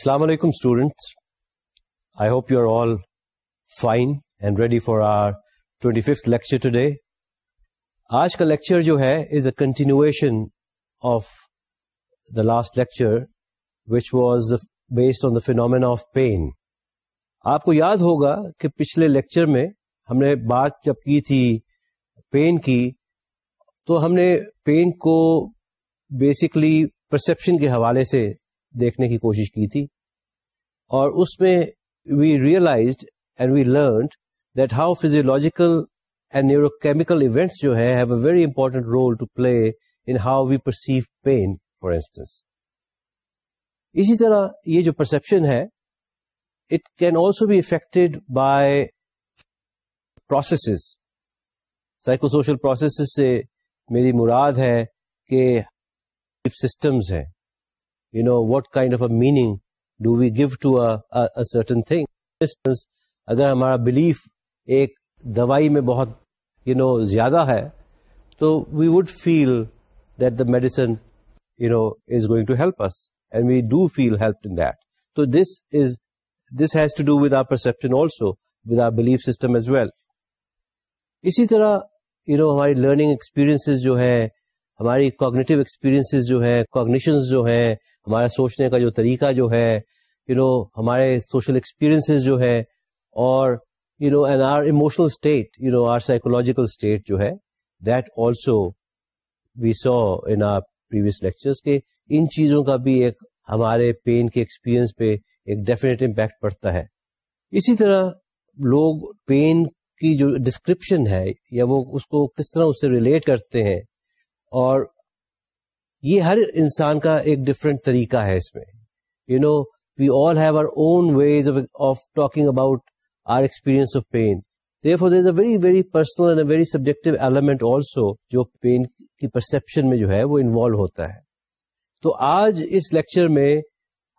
السلام علیکم students I hope you are all fine and ready for our twenty fifth lecture today آج کا lecture جو ہے is a continuation of the last lecture which was based on the phenomenon of pain آپ کو یاد ہوگا کہ پچھلے لیکچر میں ہم نے بات جب کی تھی پین کی تو ہم نے پین کو بیسکلی پرسپشن کے حوالے سے دیکھنے کی کوشش کی تھی اور اس میں we realised and we learned that how physiological and neurochemical events جو ہے have a very important role to play in how we perceive pain for instance اسی طرح یہ جو پرسپشن ہے it can also be affected by processes psycho social processes سے میری مراد ہے کہ سسٹمز ہیں you know what kind of a meaning اگر ہمارا بلیف ایک دوائی میں بہت یو نو زیادہ ہے تو اسی طرح یو نو ہماری لرننگ ایکسپیرئنسز جو ہیں ہماری کوگنیٹو ایکسپیرئنسز جو ہیں کوگنیشنز جو ہیں ہمارا سوچنے کا جو طریقہ جو ہے یو نو ہمارے سوشل ایکسپیرئنس جو ہے اور you you know know and our our state state psychological جو ہے that also we saw in previous کے ان چیزوں کا بھی ایک ہمارے پین کے ایکسپیرئنس پہ ایک ڈیفینیٹ امپیکٹ پڑتا ہے اسی طرح لوگ پین کی جو ڈسکرپشن ہے یا وہ اس کو کس طرح اس سے ریلیٹ کرتے ہیں اور یہ ہر انسان کا ایک ڈفرینٹ طریقہ ہے اس میں you know we all have our own ways of talking about our experience a very very personal very subjective element also جو پین کی پرسپشن میں جو ہے وہ انوالو ہوتا ہے تو آج اس لیکچر میں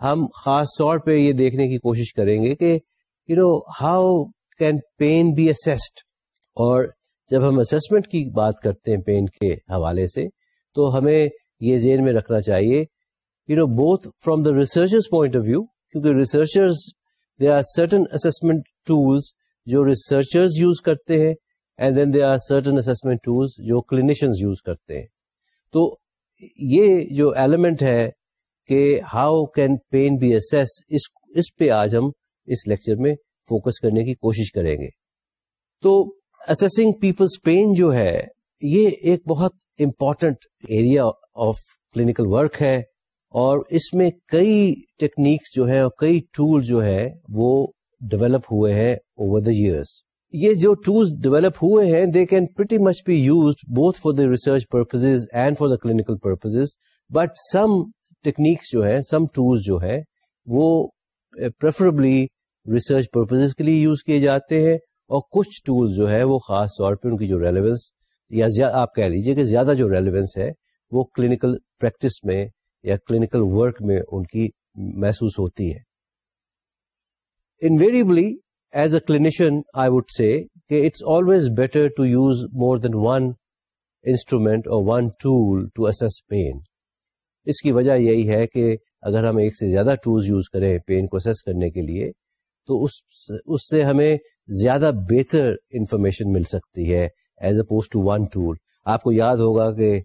ہم خاص طور پہ یہ دیکھنے کی کوشش کریں گے کہ you know how can pain be assessed اور جب ہم اسسمنٹ کی بات کرتے ہیں پین کے حوالے سے تو ہمیں یہ زیر میں رکھنا چاہیے you know both from the researchers point of view کیونکہ researchers they are certain assessment tools جو ریسرچرز یوز کرتے ہیں and then they are certain assessment tools جو کلینیشن یوز کرتے ہیں تو یہ جو ایلیمنٹ ہے کہ how can pain be assessed پہ آج ہم اس لیکچر میں فوکس کرنے کی کوشش کریں گے تو اسسنگ پیپلز پین جو ہے یہ ایک بہت important area of clinical work ہے اور اس میں کئی ٹیکنیکس جو ہے اور کئی ٹولس جو ہے وہ ڈیولپ ہوئے ہیں اوور دا ایئرس یہ جو ٹولس ڈیولپ ہوئے ہیں they can pretty much be use both for the research purpose and for the clinical purpose but some techniques جو ہے سم ٹولس جو ہے وہ پریفریبلی ریسرچ پرپز کے لیے یوز کیے جاتے ہیں اور کچھ ٹولس جو ہے وہ خاص طور پہ ان کی جو ریلیونس یا آپ کہہ لیجیے کہ زیادہ جو ریلیونس ہے وہ کلینکل پریکٹس میں یا کلینکل ورک میں ان کی محسوس ہوتی ہے invariably as a clinician I would say that it's always better to use more than one instrument اور one tool to assess pain اس کی وجہ یہی ہے کہ اگر ہم ایک سے زیادہ ٹولز یوز کریں پین کو اسس کرنے کے لیے تو اس سے ہمیں زیادہ بہتر انفارمیشن مل سکتی ہے as opposed to one tool آپ کو یاد ہوگا کہ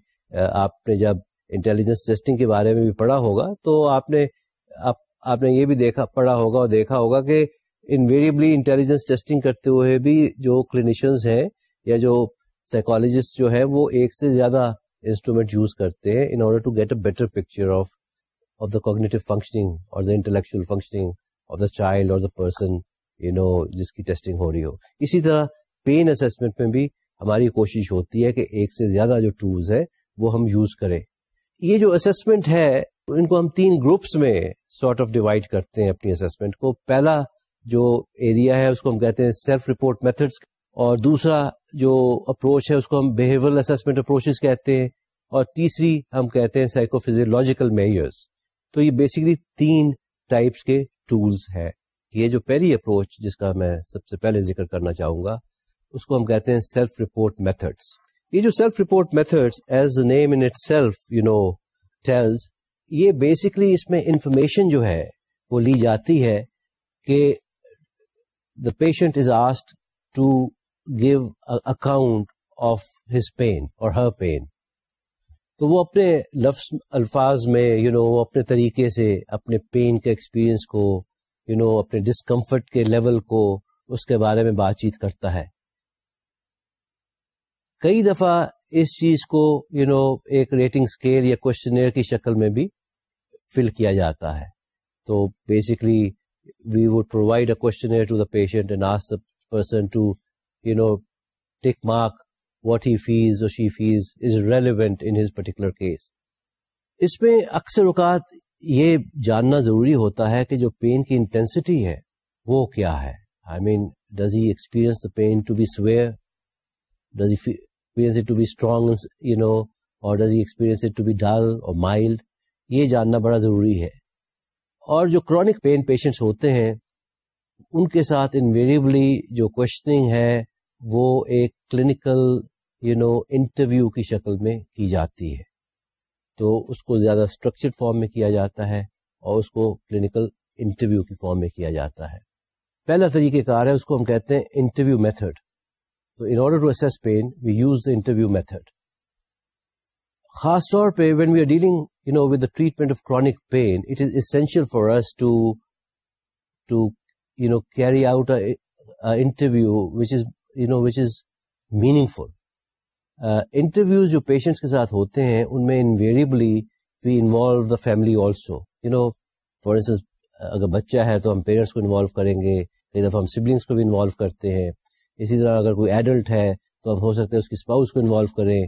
آپ نے جب انٹیلیجنس ٹیسٹنگ کے بارے میں بھی پڑھا ہوگا تو آپ نے آپ نے یہ بھی دیکھا پڑھا ہوگا اور دیکھا ہوگا کہ انویریبلی انٹیلیجنس ٹیسٹنگ کرتے ہوئے بھی جو کلینیشنز ہیں یا جو سائیکولوجسٹ جو ہیں وہ ایک سے زیادہ انسٹرومینٹ یوز کرتے ہیں in order to get a better picture of of the cognitive functioning اور the intellectual functioning of the child اور دا پرسن یو نو جس کی ٹیسٹنگ ہو رہی ہو اسی طرح پین اسسمنٹ میں بھی ہماری کوشش ہوتی ہے کہ ایک سے زیادہ جو ٹولس ہیں وہ ہم یوز کریں یہ جو اسسمنٹ ہے ان کو ہم تین گروپس میں سارٹ آف ڈیوائڈ کرتے ہیں اپنی اسسمنٹ کو پہلا جو ایریا ہے اس کو ہم کہتے ہیں سیلف رپورٹ میتھڈس اور دوسرا جو اپروچ ہے اس کو ہم بہیویئر اسسمنٹ اپروچ کہتے ہیں اور تیسری ہم کہتے ہیں سائیکو فیزیولوجیکل میئرس تو یہ بیسکلی تین ٹائپس کے ٹولس ہے یہ جو پہلی اپروچ جس کا میں سب سے پہلے ذکر کرنا چاہوں گا اس کو ہم کہتے ہیں سیلف رپورٹ میتھڈس یہ جو self report method as name itself you know tells یہ بیسکلی اس میں انفارمیشن جو ہے وہ لی جاتی ہے کہ the patient is asked to give account of his pain اور ہر پین تو وہ اپنے لفظ الفاظ میں یو you نو know, اپنے طریقے سے اپنے پین کے ایکسپیرئنس کو یو you نو know, اپنے ڈسکمفرٹ کے لیول کو اس کے بارے میں بات چیت کرتا ہے کئی دفعہ اس چیز کو یو you نو know, ایک ریٹنگ اسکیل یا کوشچن کی شکل میں بھی فل کیا جاتا ہے تو basically we would provide a to the patient and ask the person to you know take mark what he feels اور she feels is relevant in his particular case اس میں اکثر اوقات یہ جاننا ضروری ہوتا ہے کہ جو پین کی انٹینسٹی ہے وہ کیا ہے I mean does he experience the pain to be severe does experience to be strong you know اور does he experience to be dull اور مائلڈ یہ جاننا بڑا ضروری ہے اور جو کرونک پین پیشنٹس ہوتے ہیں ان کے ساتھ انویریبلی جو کوشچننگ ہے وہ ایک کلینکل یو نو انٹرویو کی شکل میں کی جاتی ہے تو اس کو زیادہ اسٹرکچرڈ فارم میں کیا جاتا ہے اور اس کو کلینکل انٹرویو کی فارم میں کیا جاتا ہے پہلا طریقہ کار ہے اس کو ہم کہتے ہیں interview method in order to assess pain we use the interview method خاص طور پہ when we are dealing you know with treatment of chronic pain it is essential for to to you know carry out interview which is you know which is meaningful interviews جو patients کے ساتھ ہوتے ہیں ان میں invariably we involve the family also you know for instance اگر بچہ ہے تو ہم پیرنٹس کو انوالو کریں گے کئی دفعہ ہم سبلنگس کو بھی انوالو کرتے ہیں اسی طرح اگر کوئی ایڈلٹ ہے تو اب ہو سکتا ہے اس کی اسپاؤس کو انوالو کریں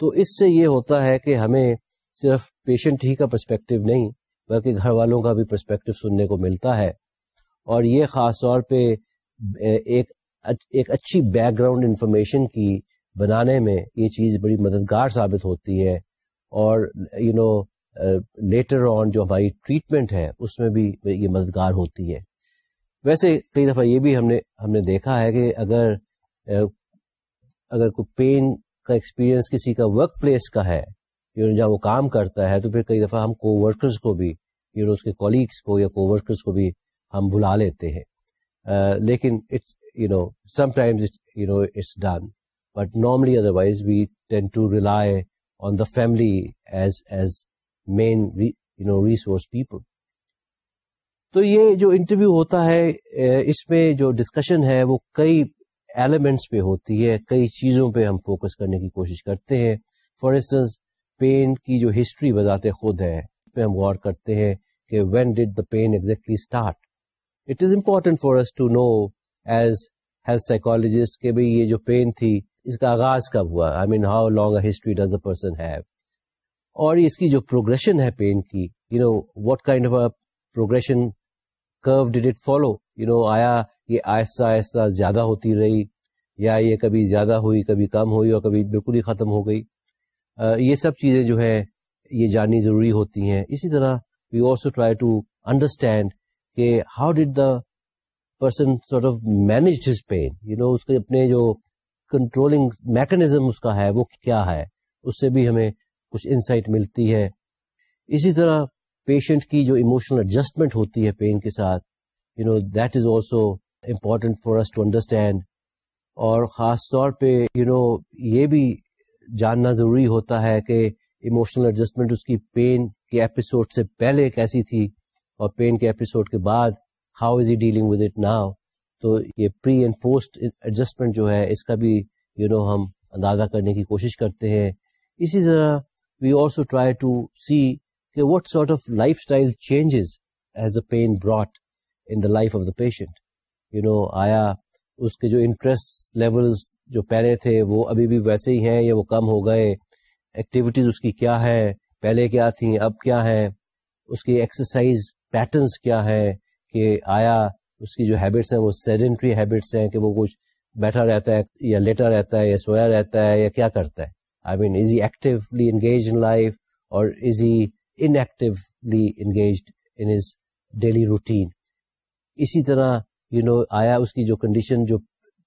تو اس سے یہ ہوتا ہے کہ ہمیں صرف پیشنٹ ہی کا پرسپیکٹو نہیں بلکہ گھر والوں کا بھی پرسپیکٹو سننے کو ملتا ہے اور یہ خاص طور پہ ایک ایک اچھی بیک گراؤنڈ انفارمیشن کی بنانے میں یہ چیز بڑی مددگار ثابت ہوتی ہے اور یو نو لیٹر آن جو ہماری ٹریٹمنٹ ہے اس میں بھی یہ مددگار ہوتی ہے ویسے کئی دفعہ یہ بھی ہم نے ہم نے دیکھا ہے کہ اگر اگر کوئی پین کا ایکسپیرئنس کسی کا ورک پلیس کا ہے یو یعنی نو جہاں وہ کام کرتا ہے تو پھر کئی دفعہ ہم کو ورکرز کو بھی یو یعنی نو اس کے کولیگس کو یا کو ورکرز کو بھی ہم بلا لیتے ہیں لیکن it's you know sometimes you know it's done but normally otherwise we tend to rely on the family as as main you know resource people تو یہ جو انٹرویو ہوتا ہے اس میں جو ڈسکشن ہے وہ کئی ایلیمنٹس پہ ہوتی ہے کئی چیزوں پہ ہم فوکس کرنے کی کوشش کرتے ہیں فار انسٹنس پین کی جو ہسٹری بذات خود ہے اس پہ ہم غور کرتے ہیں کہ when did the pain exactly start it is important for us to know as health psychologist کہ بھائی یہ جو پین تھی اس کا آغاز کب ہوا I mean how long a history does a person have اور اس کی جو پروگرشن ہے پین کی you know what kind of a progression curve did it follow you know آیا یہ آہستہ آہستہ زیادہ ہوتی رہی یا یہ کبھی زیادہ ہوئی کبھی کم ہوئی اور کبھی بالکل ہی ختم ہو گئی یہ سب چیزیں جو ہے یہ جاننی ضروری ہوتی ہیں اسی طرح we also try to understand کہ how did the person sort of manage his pain you know اس کے اپنے جو کنٹرولنگ میکنیزم اس کا ہے وہ کیا ہے اس سے بھی ہمیں کچھ انسائٹ ملتی ہے اسی طرح پیشنٹ کی جو اموشنل ایڈجسٹمنٹ ہوتی ہے پین کے ساتھ you know that is also important for us to understand اور خاص طور پہ یو نو یہ بھی جاننا ضروری ہوتا ہے کہ اموشنل ایڈجسٹمنٹ اس کی پین کے ایپیسوڈ سے پہلے کیسی تھی اور پین کے ایپیسوڈ کے بعد how is he dealing with it now تو یہ پری اینڈ پوسٹ ایڈجسٹمنٹ جو ہے اس کا بھی یو نو ہم اندازہ کرنے کی کوشش کرتے ہیں اسی طرح we also try to see کہ what sort of lifestyle changes has a pain brought in the life of the patient you know آیا اس کے جو انٹرسٹ لیولس جو پہلے تھے وہ ابھی بھی ویسے ہی ہیں یا وہ کم ہو گئے ایکٹیویٹیز اس کی کیا ہے پہلے کیا تھیں اب کیا ہے اس کی ایکسرسائز پیٹرنس کیا ہے کہ آیا اس کی جو ہیبٹس ہیں وہ سیڈنٹری ہیبٹس ہیں کہ وہ کچھ بیٹھا رہتا ہے یا لیٹا رہتا ہے یا سویا رہتا ہے یا کیا کرتا ہے I mean is he actually engage in life اور is he in in his daily routine اسی طرح یو نو آیا اس کی جو کنڈیشن جو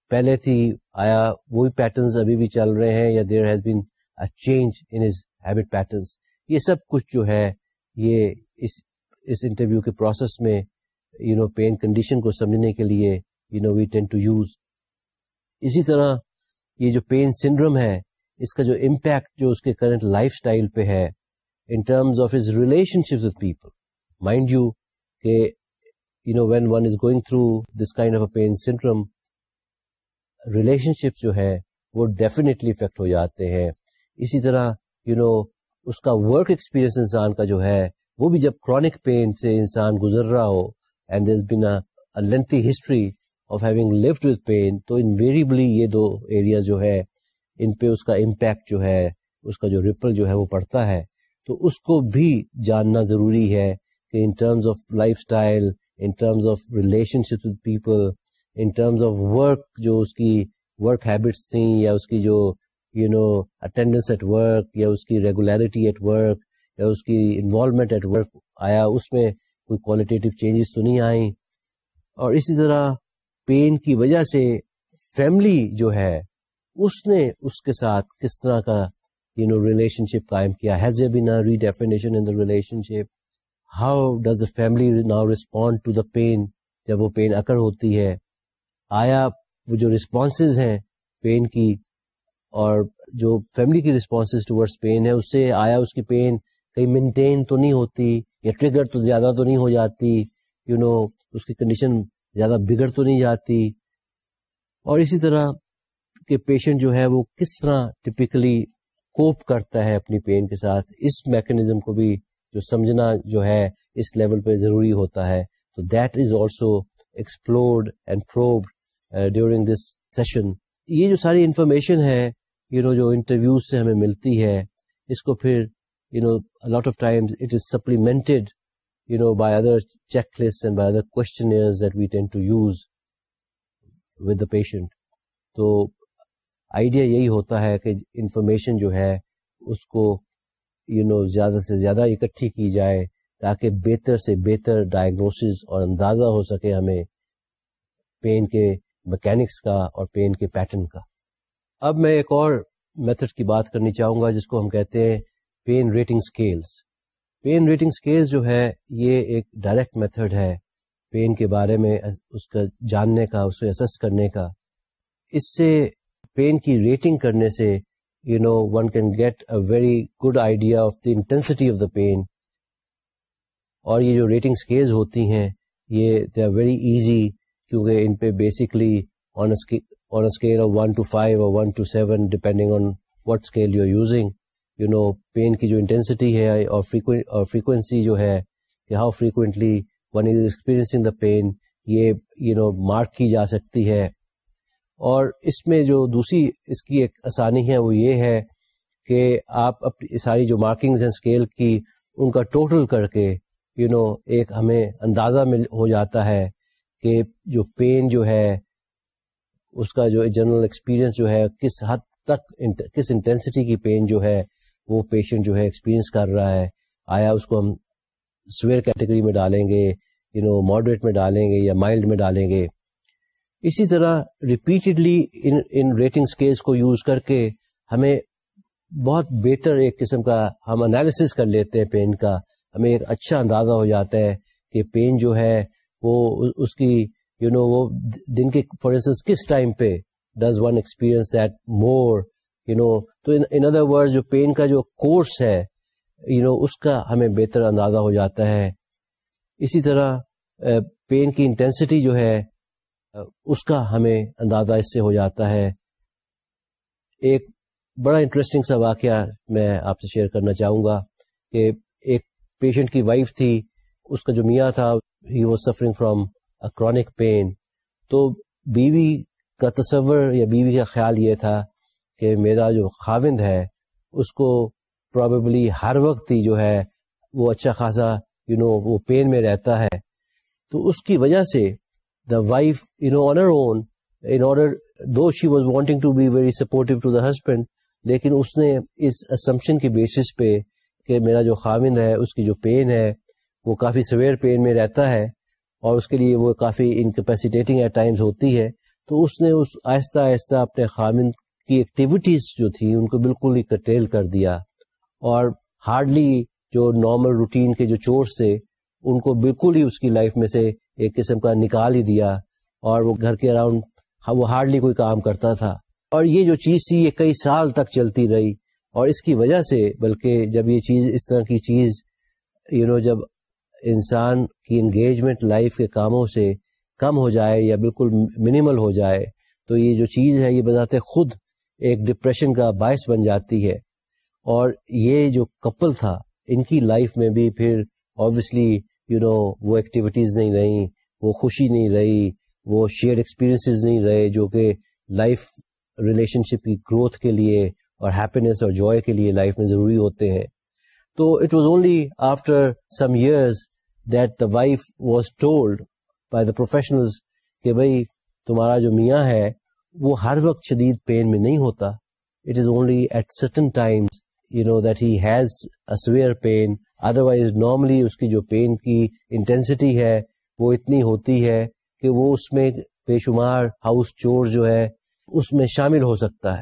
پہلے تھی آیا وہی patterns ابھی بھی چل رہے ہیں یا there has been change habit patterns یہ سب کچھ جو ہے یہ اس اس انٹرویو کے پروسیس میں یو نو پین کنڈیشن کو سمجھنے کے لیے you know we tend to use اسی طرح یہ جو پین سنڈروم ہے اس کا جو امپیکٹ جو اس کے کرنٹ لائف اسٹائل پہ ہے پین سنڈرم رلیشن شپ جو ہے وہ ڈیفینیٹلی افیکٹ ہو جاتے ہیں اسی طرح یو نو اس کا ورک ایکسپیرئنس انسان کا جو ہے وہ بھی جب کرانک پین سے انسان گزر رہا ہو and been lengthy history of having with pain تو انویریبلی یہ دو ایریاز جو ہے ان پہ اس کا امپیکٹ جو ہے اس کا جو ریپل جو ہے وہ پڑتا ہے تو اس کو بھی جاننا ضروری ہے کہ in terms of lifestyle in terms of relationship people in terms of work جو اس کی ورک ہیبٹس تھیں یا اس کی جو you know attendance at work یا اس کی ریگولیرٹی ایٹ ورک یا اس کی انوالومنٹ ایٹ ورک آیا اس میں کوئی کوالٹیو چینجز تو نہیں آئیں اور اسی طرح پین کی وجہ سے فیملی جو ہے اس نے اس کے ساتھ کس طرح کا یو نو ریلیشن شپ کام کیا ہوتی ہے آیا وہ جو جو ہیں کی کی اور ہے اس سے آیا اس کی پین کہیں مینٹین تو نہیں ہوتی یا ٹریگر تو زیادہ تو نہیں ہو جاتی یو نو اس کی کنڈیشن زیادہ بگڑ تو نہیں جاتی اور اسی طرح کے پیشنٹ جو ہے وہ کس طرح ٹپکلی کوپ کرتا ہے اپنی پین کے ساتھ اس میکنیزم کو بھی جو سمجھنا جو ہے اس لیول پہ ضروری ہوتا ہے تو that is also explored and during this session یہ جو ساری انفارمیشن ہے یو نو جو انٹرویوز سے ہمیں ملتی ہے اس کو پھر you know lot of time it is supplemented you know by other checklist and by other patient تو آئیڈیا یہی ہوتا ہے کہ انفارمیشن جو ہے اس کو یو you نو know, زیادہ سے زیادہ اکٹھی کی جائے تاکہ بہتر سے بہتر ڈائگنوسز اور اندازہ ہو سکے ہمیں پین کے مکینکس کا اور پین کے پیٹرن کا اب میں ایک اور میتھڈ کی بات کرنی چاہوں گا جس کو ہم کہتے ہیں pain rating scales pain rating scales جو ہے یہ ایک ڈائریکٹ میتھڈ ہے پین کے بارے میں اس کا جاننے کا اسے اسس کرنے کا اس سے پین کی ریٹنگ کرنے سے you know one can get a very good idea of the intensity of the pain اور یہ جو ریٹنگ اسکیل ہوتی ہیں یہ دے آر ویری ایزی کیونکہ ان پہ seven depending on what scale you using you know pain کی جو انٹینسٹی ہے اور فریکوینسی جو ہے کہ how frequently one is experiencing the pain یہ یو نو مارک کی جا سکتی ہے اور اس میں جو دوسری اس کی ایک آسانی ہے وہ یہ ہے کہ آپ اپنی ساری جو مارکنگز ہیں اسکیل کی ان کا ٹوٹل کر کے یو you نو know, ایک ہمیں اندازہ مل ہو جاتا ہے کہ جو پین جو ہے اس کا جو جنرل ایکسپیرئنس جو ہے کس حد تک کس انٹینسٹی کی پین جو ہے وہ پیشنٹ جو ہے ایکسپیرئنس کر رہا ہے آیا اس کو ہم سویئر کیٹیگری میں ڈالیں گے یو نو ماڈریٹ میں ڈالیں گے یا مائلڈ میں ڈالیں گے اسی طرح ریپیٹڈلی ان ریٹنگ اسکیلس کو یوز کر کے ہمیں بہت بہتر ایک قسم کا ہم انالیسس کر لیتے ہیں پین کا ہمیں ایک اچھا اندازہ ہو جاتا ہے کہ پین جو ہے وہ اس کی یو نو وہ دن کے فار انسٹنس کس ٹائم پہ does one experience that more you know تو ان ادر ورڈ جو پین کا جو کورس ہے یو نو اس کا ہمیں بہتر اندازہ ہو جاتا ہے اسی طرح پین uh, کی انٹینسٹی جو ہے اس کا ہمیں اندازہ اس سے ہو جاتا ہے ایک بڑا انٹرسٹنگ سا واقعہ میں آپ سے شیئر کرنا چاہوں گا کہ ایک پیشنٹ کی وائف تھی اس کا جو میاں تھا he was suffering from chronic pain تو بیوی کا تصور یا بیوی کا خیال یہ تھا کہ میرا جو خاوند ہے اس کو پرابیبلی ہر وقت ہی جو ہے وہ اچھا خاصا یو نو وہ پین میں رہتا ہے تو اس کی وجہ سے wife order own under support husband لیکن اس نے اس اسمپشن کے بیسس پہ کہ میرا جو خامن ہے اس کی جو پین ہے وہ کافی سویر پین میں رہتا ہے اور اس کے لیے وہ کافی انکیپیسیٹیٹنگ ایٹ ٹائمز ہوتی ہے تو اس نے اس آہستہ آہستہ اپنے خامن کی ایکٹیویٹیز جو تھی ان کو بالکل ہی کٹیل کر دیا اور ہارڈلی جو نارمل روٹین کے جو چورس تھے ان کو بالکل ہی اس کی لائف میں سے ایک قسم کا نکال ہی دیا اور وہ گھر کے اراؤنڈ وہ ہارڈلی کوئی کام کرتا تھا اور یہ جو چیز تھی یہ کئی سال تک چلتی رہی اور اس کی وجہ سے بلکہ جب یہ چیز اس طرح کی چیز یو you نو know, جب انسان کی انگیجمنٹ لائف کے کاموں سے کم ہو جائے یا بالکل منیمل ہو جائے تو یہ جو چیز ہے یہ بتاتے خود ایک ڈپریشن کا باعث بن جاتی ہے اور یہ جو کپل تھا ان کی لائف میں بھی پھر آبویسلی یو نو وہ ایکٹیویٹیز نہیں رہیں وہ خوشی نہیں رہی وہ شیئر ایکسپیرئنس نہیں رہے جو کہ لائف ریلیشن شپ کی گروتھ کے لیے اور ہیپینیس اور جوائے کے لیے لائف میں ضروری ہوتے ہیں تو it was only after some years that the wife was told by the professional کہ بھائی تمہارا جو میاں ہے وہ ہر وقت شدید پین میں نہیں ہوتا it is only at certain times you know that has pain otherwise normally اس کی جو پین کی انٹینسٹی ہے وہ اتنی ہوتی ہے کہ وہ اس میں بے شمار ہاؤس چور جو ہے اس میں شامل ہو سکتا ہے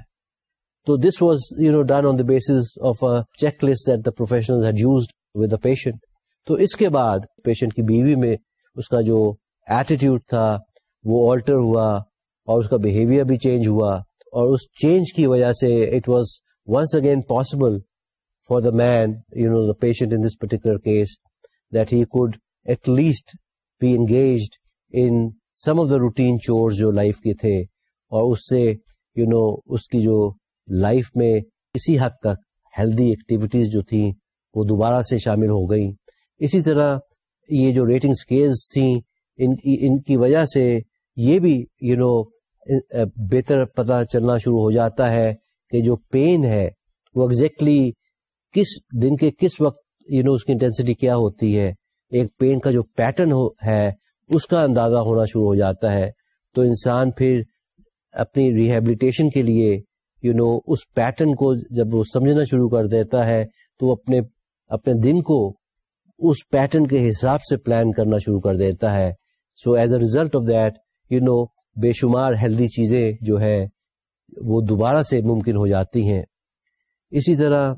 تو this was you know done on the base of checklist that the professional patient تو اس کے بعد پیشنٹ کی بیوی میں اس کا جو ایٹیٹیوڈ تھا وہ آلٹر ہوا اور اس کا بہیویئر بھی چینج ہوا اور اس چینج کی وجہ سے it was once again possible for the man you know the patient in this particular case that he could at least be engaged in some of the routine chores جو life کے تھے اور اس سے you know اس کی جو life میں کسی حد تک ہیلدی ایکٹیویٹیز جو تھیں وہ دوبارہ سے شامل ہو گئیں اسی طرح یہ جو ریٹنگ اسکیلز تھیں ان ان کی وجہ سے یہ بھی یو you نو know, بہتر پتہ چلنا شروع ہو جاتا ہے کہ جو پین ہے وہ exactly کس دن کے کس وقت یو نو اس کی انٹینسٹی کیا ہوتی ہے ایک پین کا جو پیٹرن ہے اس کا اندازہ ہونا شروع ہو جاتا ہے تو انسان پھر اپنی ریہیبلیٹیشن کے لیے یو نو اس پیٹرن کو جب وہ سمجھنا شروع کر دیتا ہے تو اپنے اپنے دن کو اس پیٹرن کے حساب سے پلان کرنا شروع کر دیتا ہے so as a result of that you know بے شمار ہیلدی چیزیں جو ہے وہ دوبارہ سے ممکن ہو جاتی ہیں اسی طرح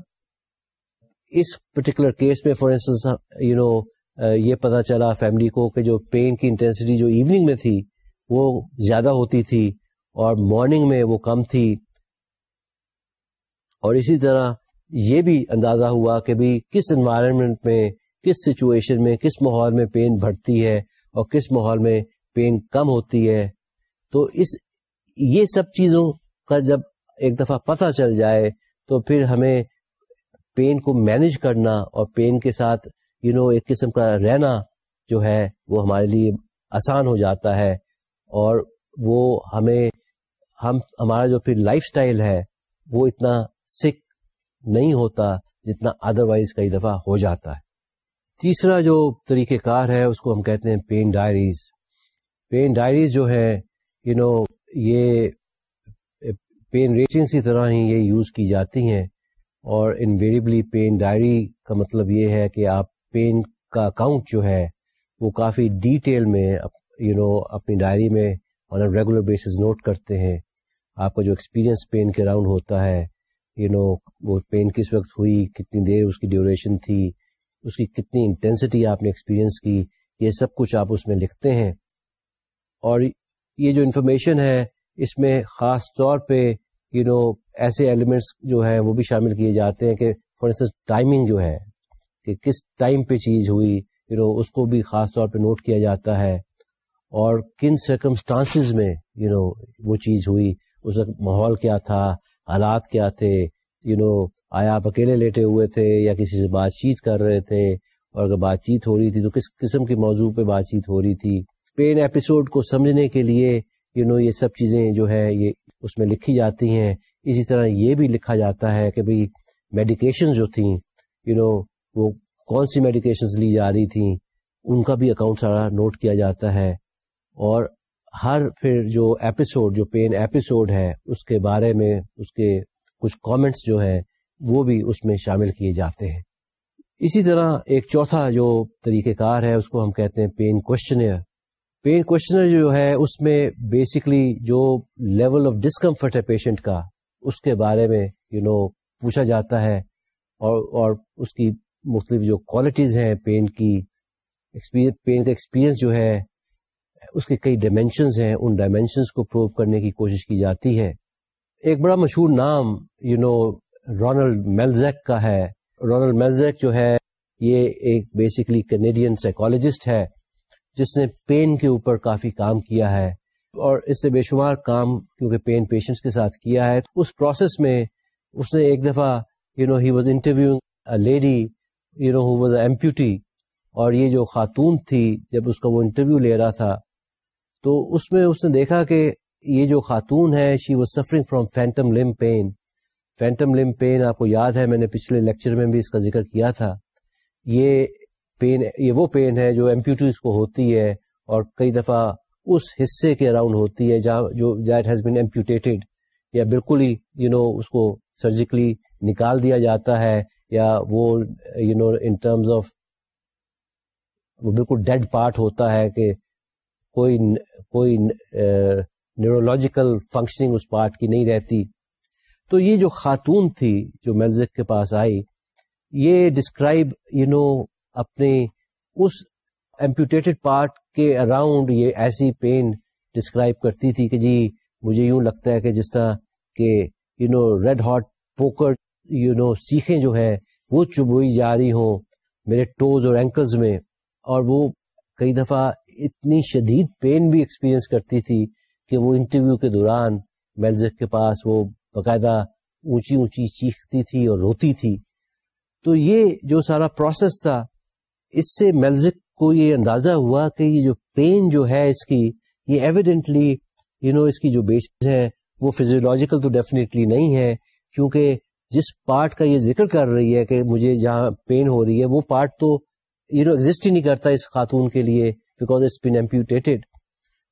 اس پرٹیکولر کیس میں فار انسٹنس یو نو یہ پتا چلا فیملی کو کہ جو پین کی انٹینسٹی جو ایوننگ میں تھی وہ زیادہ ہوتی تھی اور مارننگ میں وہ کم تھی اور اسی طرح یہ بھی اندازہ ہوا کہ بھی کس انوائرمنٹ میں کس سچویشن میں کس ماحول میں پین بڑھتی ہے اور کس ماحول میں پین کم ہوتی ہے تو اس یہ سب چیزوں کا جب ایک دفعہ پتہ چل جائے تو پھر ہمیں پین کو مینج کرنا اور پین کے ساتھ یو you نو know, ایک قسم کا رہنا جو ہے وہ ہمارے لیے آسان ہو جاتا ہے اور وہ ہمیں ہم ہمارا جو پھر لائف سٹائل ہے وہ اتنا سکھ نہیں ہوتا جتنا ادر وائز کئی دفعہ ہو جاتا ہے تیسرا جو طریقہ کار ہے اس کو ہم کہتے ہیں پین ڈائریز پین ڈائریز جو ہے یو نو یہ پین ریٹنگ کی طرح ہی یہ یوز کی جاتی ہیں اور انویریبلی پین ڈائری کا مطلب یہ ہے کہ آپ پین کا اکاؤنٹ جو ہے وہ کافی ڈیٹیل میں یو نو اپنی ڈائری میں on a regular basis note کرتے ہیں آپ کا جو ایکسپیرینس پین کے اراؤنڈ ہوتا ہے یو نو وہ پین کس وقت ہوئی کتنی دیر اس کی ڈیوریشن تھی اس کی کتنی انٹینسٹی آپ نے ایکسپیرئنس کی یہ سب کچھ آپ اس میں لکھتے ہیں اور یہ جو انفارمیشن ہے اس میں خاص طور پہ یو نو ایسے ایلیمنٹس جو ہیں وہ بھی شامل کیے جاتے ہیں کہ فار انسٹنس ٹائمنگ جو ہے کہ کس ٹائم پہ چیز ہوئی یو نو اس کو بھی خاص طور پہ نوٹ کیا جاتا ہے اور کن سرکمسٹانسز میں یو نو وہ چیز ہوئی اس وقت ماحول کیا تھا حالات کیا تھے یو نو آیا آپ اکیلے لیٹے ہوئے تھے یا کسی سے بات چیت کر رہے تھے اور اگر بات چیت ہو رہی تھی تو کس قسم کے موضوع پہ بات چیت ہو رہی تھی پین ایپیسوڈ کو سمجھنے کے لیے یو نو یہ سب چیزیں جو ہے یہ اس میں لکھی جاتی ہیں اسی طرح یہ بھی لکھا جاتا ہے کہ بھائی میڈیکیشن جو تھیں یو نو وہ کون سی میڈیکیشن لی جا رہی تھیں ان کا بھی اکاؤنٹ سارا نوٹ کیا جاتا ہے اور ہر پھر جو ایپیسوڈ جو پین ایپیسوڈ ہے اس کے بارے میں اس کے کچھ کامنٹس جو ہے وہ بھی اس میں شامل کیے جاتے ہیں اسی طرح ایک چوتھا جو طریقہ کار ہے اس کو ہم کہتے ہیں پین کوشچنر پین کوشچنر جو ہے اس میں بیسکلی جو لیول آف ڈسکمفرٹ ہے پیشنٹ کا اس کے بارے میں یو نو پوچھا جاتا ہے اور اور اس کی مختلف جو کوالٹیز ہیں پین کی پین کا ایکسپیرئنس جو ہے اس کے کئی ڈائمینشنز ہیں ان ڈائمینشنز کو پروو کرنے کی کوشش کی جاتی ہے ایک بڑا مشہور نام یو نو رونلڈ میلزیک کا ہے رونلڈ میلزیک جو ہے یہ ایک بیسکلی کینیڈین سائیکالوجسٹ ہے جس نے پین کے اوپر کافی کام کیا ہے اور اس سے بے شمار کام کیونکہ پین پیشنٹس کے ساتھ کیا ہے اس پروسیس میں اس نے ایک دفعہ you know he was interview lady you know was amputee اور یہ جو خاتون تھی جب اس کا وہ انٹرویو لے رہا تھا تو اس میں اس نے دیکھا کہ یہ جو خاتون ہے she was suffering from phantom limb pain phantom limb pain آپ کو یاد ہے میں نے پچھلے لیکچر میں بھی اس کا ذکر کیا تھا یہ پین یہ وہ پین ہے جو ایمپیوٹیز کو ہوتی ہے اور کئی دفعہ اس حصے کے اراؤنڈ ہوتی ہے جہاں جو جیٹ ہیز بین ایمپیوٹیڈ یا بالکل ہی یو نو اس کو سرجیکلی نکال دیا جاتا ہے یا وہ you know in terms of وہ بالکل ڈیڈ پارٹ ہوتا ہے کہ کوئی کوئی نیورولوجیکل فنکشننگ اس پارٹ کی نہیں رہتی تو یہ جو خاتون تھی جو میلزک کے پاس آئی یہ ڈسکرائب یو نو اپنے ایمپیوٹیڈ پارٹ کے اراؤنڈ یہ ایسی پین ڈسکرائب کرتی تھی کہ جی مجھے یوں لگتا ہے کہ جس طرح کہ you know red hot poker you know سیخیں جو ہیں وہ چبوئی جا رہی ہوں میرے ٹوز اور اینکلز میں اور وہ کئی دفعہ اتنی شدید پین بھی ایکسپیرئنس کرتی تھی کہ وہ انٹرویو کے دوران میلزک کے پاس وہ باقاعدہ اونچی اونچی چیختی تھی اور روتی تھی تو یہ جو سارا پروسیس تھا اس سے میلزک کو یہ اندازہ ہوا کہ یہ جو پین جو ہے اس کی یہ ایویڈینٹلی یو نو اس کی جو بیس ہے وہ فیزیولوجیکل تو ڈیفینیٹلی نہیں ہے کیونکہ جس پارٹ کا یہ ذکر کر رہی ہے کہ مجھے جہاں پین ہو رہی ہے وہ پارٹ تو یو نو ایگزٹ ہی نہیں کرتا اس خاتون کے لیے بیکاز اٹس بین ایمپیوٹیڈ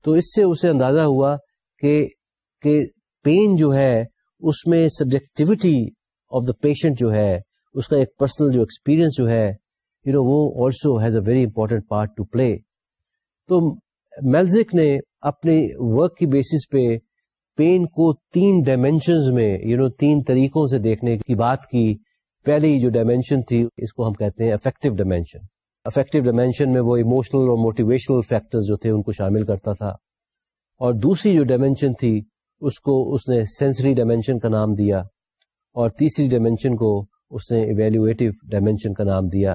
تو اس سے اسے اندازہ ہوا کہ کہ پین جو ہے اس میں سبجیکٹیوٹی آف دا پیشنٹ جو ہے اس کا ایک پرسنل جو ایکسپیرئنس جو ہے یو نو وہ also has a very important part to play تو میلزک نے اپنے ورک کی بیسس پہ پین کو تین ڈائمینشنز میں یو نو تین طریقوں سے دیکھنے کی بات کی پہلی جو ڈائمینشن تھی اس کو ہم کہتے ہیں افیکٹو ڈائمینشن افیکٹو ڈائمینشن میں وہ اموشنل اور موٹیویشنل فیکٹر جو تھے ان کو شامل کرتا تھا اور دوسری جو ڈائمینشن تھی اس کو اس نے سینسری ڈائمینشن کا نام دیا اور تیسری ڈائمینشن کو اس نے ایویلویٹو ڈائمینشن کا نام دیا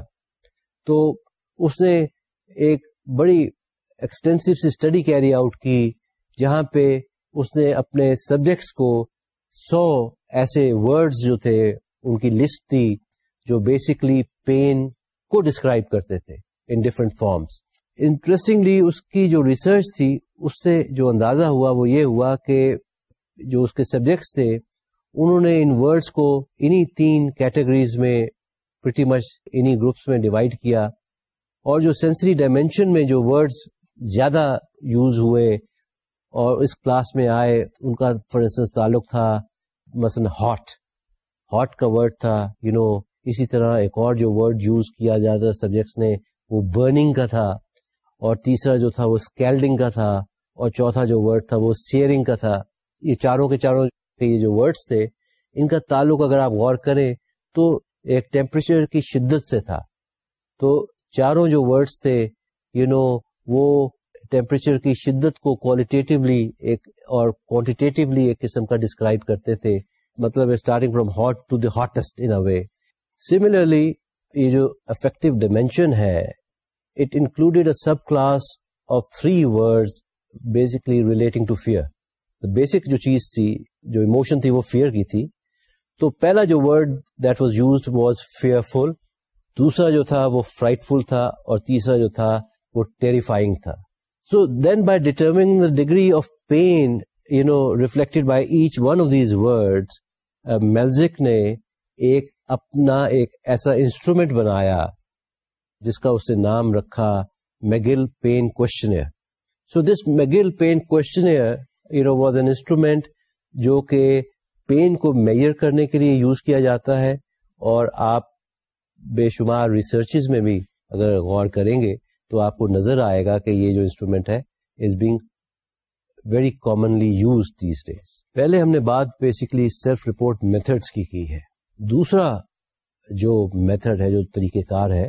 تو اس نے ایک بڑی ایکسٹینسو سی اسٹڈی کیری آؤٹ کی جہاں پہ اس نے اپنے سبجیکٹس کو سو ایسے ورڈز جو تھے ان کی لسٹ تھی جو بیسکلی پین کو ڈسکرائب کرتے تھے ان ڈفرینٹ فارمس انٹرسٹنگلی اس کی جو ریسرچ تھی اس سے جو اندازہ ہوا وہ یہ ہوا کہ جو اس کے سبجیکٹس تھے انہوں نے ان ورڈس کو انہی تین کیٹیگریز میں پریٹی مچ انہی گروپس میں ڈیوائڈ کیا اور جو سینسری ڈائمینشن میں جو ورڈز زیادہ یوز ہوئے اور اس کلاس میں آئے ان کا فار انسٹنس تعلق تھا مثلا ہاٹ ہاٹ کا ورڈ تھا یو نو اسی طرح ایک اور جو ورڈ یوز کیا زیادہ تر سبجیکٹس نے وہ برننگ کا تھا اور تیسرا جو تھا وہ اسکیلڈنگ کا تھا اور چوتھا جو ورڈ تھا وہ سیئرنگ کا تھا یہ چاروں کے چاروں کے یہ جو ورڈس تھے ان کا تعلق اگر آپ غور کریں تو ایک ٹیمپریچر کی شدت سے تھا تو چاروں جو ورڈس تھے یو you نو know, وہ ٹیمپریچر کی شدت کو کوالٹیٹیولی ایک اور کوانٹیٹیولی ایک قسم کا ڈسکرائب کرتے تھے مطلب starting from hot to the hottest in similarly یہ جو افیکٹو ڈائمینشن ہے it included a subclass of three words basically relating to fear basic جو چیز تھی جو اموشن تھی وہ فیئر کی تھی تو پہلا جو word that was used was fearful دوسرا جو تھا وہ فرائٹ فل تھا اور تیسرا جو تھا وہ ٹیریفائنگ تھا so then by determining the degree of pain you know reflect by each one of these word Melzack نے ایک اپنا ایک ایسا انسٹرومینٹ بنایا جس کا اس نے نام رکھا McGill pain questionnaire so this McGill pain you know was an instrument جو کہ پین کو میئر کرنے کے لیے یوز کیا جاتا ہے اور آپ بے شمار ریسرچز میں بھی اگر غور کریں گے تو آپ کو نظر آئے گا کہ یہ جو انسٹرومینٹ ہے is being very commonly use these days پہلے ہم نے بات بیسکلی سیلف رپورٹ میتھڈس کی کی ہے دوسرا جو میتھڈ ہے جو طریقہ کار ہے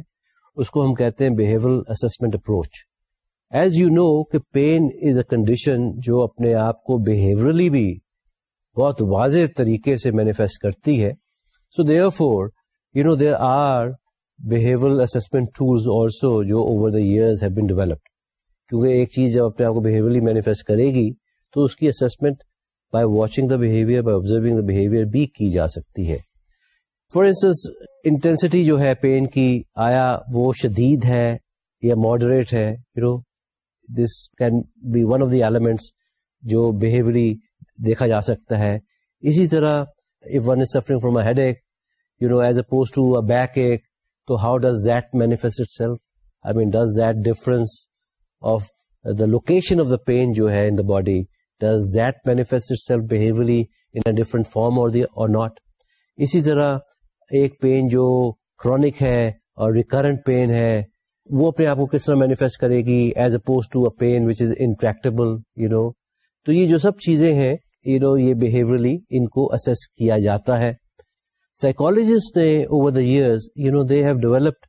اس کو ہم کہتے ہیں assessment approach as you know کہ پین از اے کنڈیشن جو اپنے آپ کو بہیورلی بھی بہت واضح طریقے سے مینیفیسٹ کرتی ہے so therefore you know there are behaviour assessment tools also جو over the years have been developed کیونکہ ایک چیز جب اپنے آپ کو بہیورلی مینیفیسٹ کرے گی تو اس کی assessment by watching the behaviour by observing the behaviour بھی کی جا سکتی ہے فار انسٹنس انٹینسٹی جو ہے پین کی آیا وہ شدید ہے یا ماڈریٹ ہے you know this can be one of the elements جو بہیوری دیکھا جا سکتا ہے اسی طرح if one is suffering from to a backache تو how does that manifest itself I mean does that difference of the location of the pain جو ہے in the body does that manifest itself behaviourally in a different form اور not اسی طرح ایک pain جو chronic ہے اور recurrent pain ہے وہ اپنے آپ کو کس طرح مینیفیسٹ کرے گی as opposed to a pain which is intractable you know تو یہ جو سب چیزیں ہیں یو نو یہ بہیویئرلی ان کو اسس کیا جاتا ہے نے over the years you know they have developed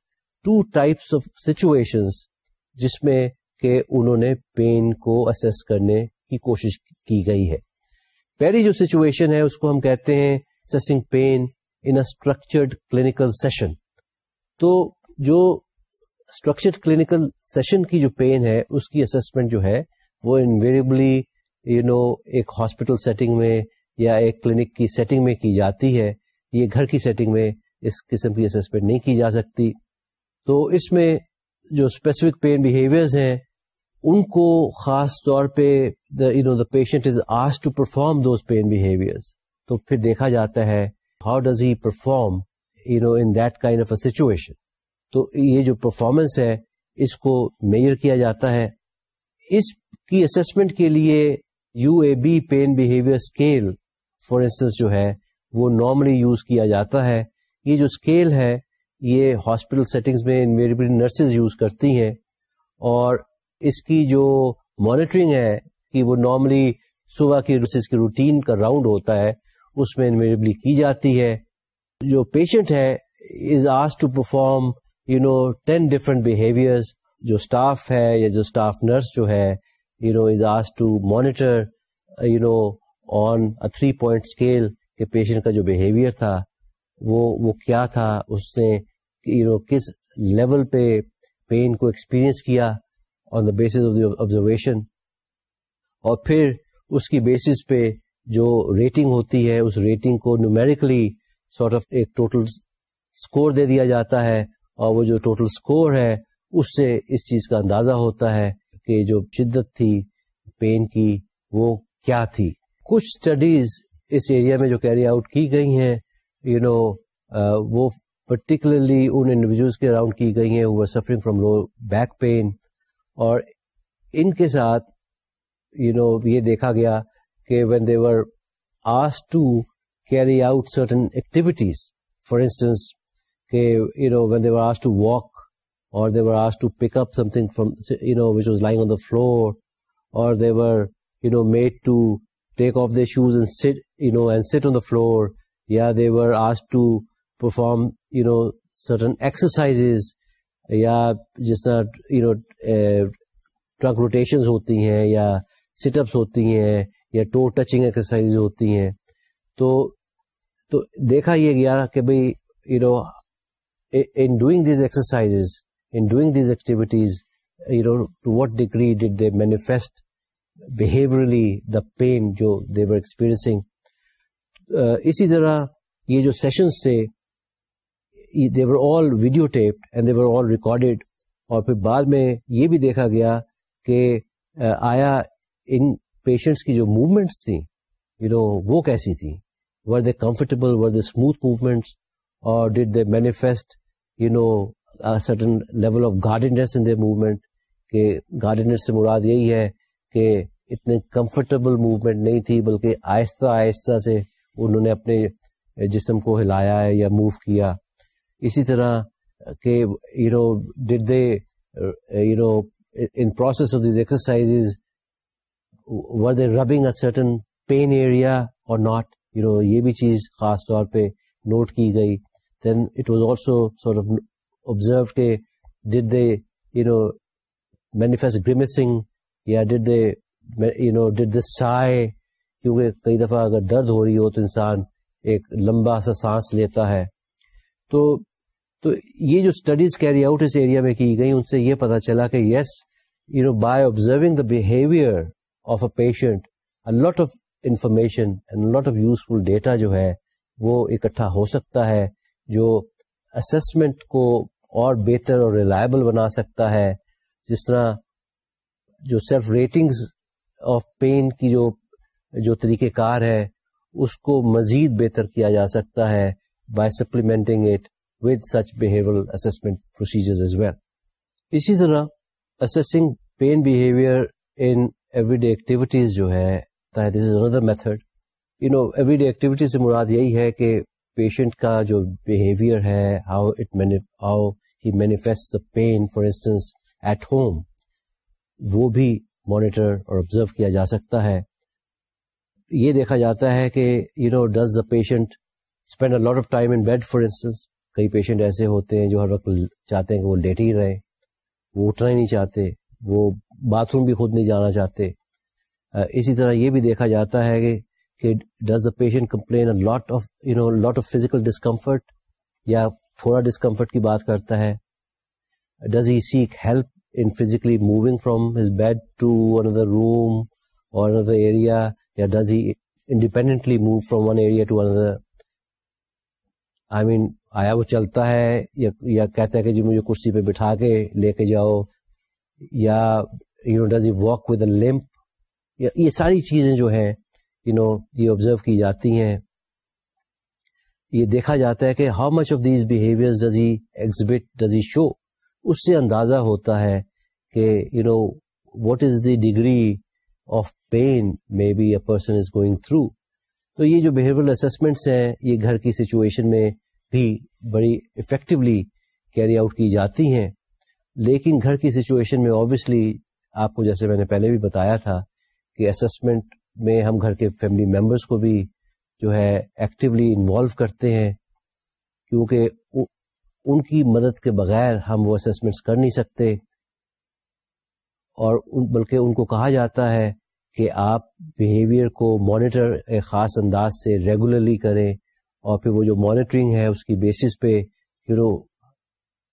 two types of situation جس میں کہ انہوں نے پین کو اسس کرنے کی کوشش کی گئی ہے پہلی جو سچویشن ہے اس کو ہم کہتے ہیں pain in structured clinical session تو جو اسٹرکچرڈ کلینکل سیشن کی جو پین ہے اس کی اسسمنٹ جو ہے وہ انویریبلی یو نو ایک ہاسپٹل سیٹنگ میں یا ایک کلینک کی سیٹنگ میں کی جاتی ہے یہ گھر کی سیٹنگ میں اس قسم کی اسسمنٹ نہیں کی جا سکتی تو اس میں جو اسپیسیفک پین بہیویئرز ہیں ان کو خاص طور پہ you know the patient is as to perform those pain behaviours تو پھر دیکھا جاتا ہے how does he perform you know in that kind of a situation تو یہ جو پرفارمنس ہے اس کو میئر کیا جاتا ہے اس کی اسسمنٹ کے لیے U A B pain behaviour scale for instance جو ہے وہ نارملی یوز کیا جاتا ہے یہ جو اسکیل ہے یہ ہاسپٹل سیٹنگز میں انویریبلی نرسز یوز کرتی ہیں اور اس کی جو مانیٹرنگ ہے کہ وہ نارملی صبح کی نرسز کی روٹین کا راؤنڈ ہوتا ہے اس میں انویریبلی کی جاتی ہے جو پیشنٹ ہے is as to perform you know ten different behaviours جو اسٹاف ہے یا جو اسٹاف نرس جو ہے you're is as to monitor you're on three point scale کے پیشنٹ کا جو بہیویئر تھا وہ کیا تھا اس نے کس لیول پہ پین کو ایکسپیرئنس کیا on the base of your observation اور پھر اس کی بیسس پہ جو ریٹنگ ہوتی ہے اس ریٹنگ کو نیومیرکلی سارٹ آف ایک ٹوٹل اسکور دے دیا جاتا ہے اور وہ جو ٹوٹل اسکور ہے اس سے اس چیز کا اندازہ ہوتا ہے جو شدت تھی پین کی وہ کیا تھی کچھ اسٹڈیز اس ایریا میں جو کیری آؤٹ کی گئی ہیں you you know know, uh, وہ پرٹیکولرلی ان انڈیویجلس کے اراؤنڈ کی گئی ہیں وہ suffering from low back pain اور ان کے ساتھ یو you نو know, یہ دیکھا گیا کہ when they were as to carry out certain activities for instance کہ you know when they were as to walk اور دیورک اپنگ from floor you know made to take off the shoes and you know and sit on the floor یا they were to perform you know certain exercise یا جس طرح you know truck rotation ہوتی ہیں یا سٹ اپس ہوتی ہیں یا ٹو ٹچنگ ایکسرسائز ہوتی ہیں تو دیکھا یہ گیا کہ بھائی you know in doing these exercise اسی طرح یہ جو سیشنس تھے پھر بعد میں یہ بھی دیکھا گیا کہ آیا ان پیشنٹس کی جو موومنٹس تھیں یو نو وہ کیسی تھیں were they comfortable were they smooth movements اور did they manifest you know certain level of guardedness guarding movement کہ گارڈنس سے مراد یہی ہے کہ اتنے کمفرٹیبل موومنٹ نہیں تھی بلکہ آہستہ آہستہ سے انہوں نے اپنے جسم کو ہلایا ہے یا موو کیا اسی طرح کہ you you know know they in process of these exercise were they rubbing a certain pain area اور ناٹ یو نو یہ بھی چیز خاص طور پہ نوٹ کی گئی then it was also sort of کہ ڈر یو نو مینیفیسنگ یا کیونکہ کئی دفعہ اگر درد ہو رہی ہو تو انسان ایک لمبا سا سانس لیتا ہے تو تو یہ جو اسٹڈیز کیری آؤٹ اس ایریا میں کی گئی ان سے یہ پتا چلا کہ yes you know by observing the behaviour of a patient lot of information lot of useful data جو ہے وہ اکٹھا ہو سکتا ہے جو اسسمنٹ کو اور بہتر اور ریلائبل بنا سکتا ہے جس طرح جو سیلف ریٹنگز آف پین کی جو جو طریقہ کار ہے اس کو مزید بہتر کیا جا سکتا ہے by supplementing it with such behaviour assessment procedures as well اسی طرح assessing pain behaviour in everyday activities جو ہے this is another method you know everyday activities سے مراد یہی ہے کہ پیشنٹ کا جو بہیویئر ہے how it how he manifest pain for instance at home وہ بھی مانیٹر اور آبزرو کیا جا سکتا ہے یہ دیکھا جاتا ہے کہ you know does the patient spend a lot of time in bed for instance کئی پیشنٹ ایسے ہوتے ہیں جو ہر وقت چاہتے ہیں کہ وہ لیٹ ہی رہے وہ اٹھنا ہی نہیں چاہتے وہ باتھ روم بھی خود نہیں جانا چاہتے اسی طرح یہ بھی دیکھا جاتا ہے کہ does a patient complain lot lot of of you know discomfort یا تھوڑا ڈسکمفرٹ کی بات کرتا ہے does he seek help in physically moving from his bed to another room اور اندر ایریا یا does he independently move from one area to another I mean آیا وہ چلتا ہے یا کہتا ہے کہ جی مجھے کرسی پہ بٹھا کے لے کے جاؤ یا you know does he walk with a limp یہ ساری چیزیں جو ہیں یو نو یہ آبزرو کی جاتی ہیں یہ دیکھا جاتا ہے کہ how much of these behaviour does he exhibit does he show اس سے اندازہ ہوتا ہے کہ you know what is the degree of pain may be a person is going through تو یہ جو بہیویئر اسسمنٹس ہیں یہ گھر کی سچویشن میں بھی بڑی افیکٹولی کیری آؤٹ کی جاتی ہیں لیکن گھر کی سچویشن میں آبویسلی آپ کو جیسے میں نے پہلے بھی بتایا تھا کہ اسسمنٹ میں ہم گھر کے فیملی ممبرس کو بھی جو ہے ایکٹیولی انوالو کرتے ہیں کیونکہ ان کی مدد کے بغیر ہم وہ اسسمنٹس کر نہیں سکتے اور بلکہ ان کو کہا جاتا ہے کہ آپ بیہیویئر کو مانیٹر ایک خاص انداز سے ریگولرلی کریں اور پھر وہ جو مانیٹرنگ ہے اس کی بیسس پہ نو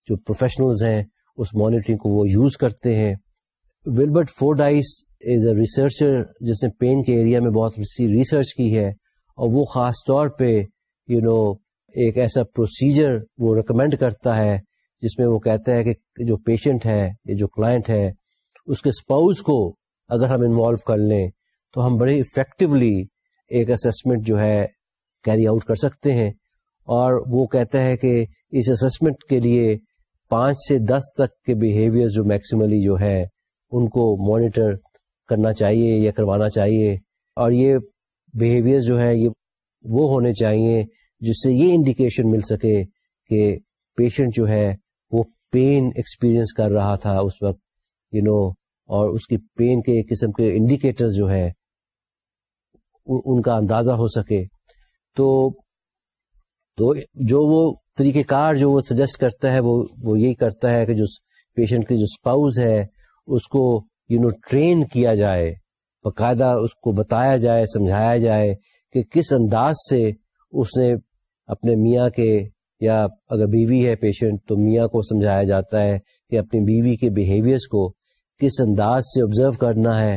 جو پروفیشنلز ہیں اس مانیٹرنگ کو وہ یوز کرتے ہیں Wilbert Fordyce Fordyce is a researcher جس نے پین کے ایریا میں بہت سی ریسرچ کی ہے اور وہ خاص طور پہ یو نو ایک ایسا پروسیجر وہ ریکمینڈ کرتا ہے جس میں وہ کہتا ہے کہ جو پیشنٹ ہے یا جو کلائنٹ ہے اس کے اسپاؤز کو اگر ہم انوالو کر لیں تو ہم بڑے افیکٹولی ایک اسسمنٹ جو ہے کیری آؤٹ کر سکتے ہیں اور وہ کہتا ہے کہ اس اسسمنٹ کے لیے پانچ سے دس تک کے بیہیویئر جو میکسیملی جو ہے ان کو مانیٹر کرنا چاہیے یا کروانا چاہیے اور یہ بیہیویئر جو ہے یہ وہ ہونے چاہیے جس سے یہ انڈیکیشن مل سکے کہ پیشنٹ جو ہے وہ پین ایکسپیرئنس کر رہا تھا اس وقت یو نو اور اس کی پین کے قسم کے انڈیکیٹر جو ہے ان کا اندازہ ہو سکے تو تو جو وہ طریقہ کار جو وہ سجیسٹ کرتا ہے وہ وہ یہی کرتا ہے کہ جو پیشنٹ کی جو اسپاؤز ہے اس کو یو نو ٹرین کیا جائے باقاعدہ اس کو بتایا جائے سمجھایا جائے کہ کس انداز سے اس نے اپنے میاں کے یا اگر بیوی ہے پیشنٹ تو میاں کو سمجھایا جاتا ہے کہ اپنی بیوی کے بیہیویئرس کو کس انداز سے آبزرو کرنا ہے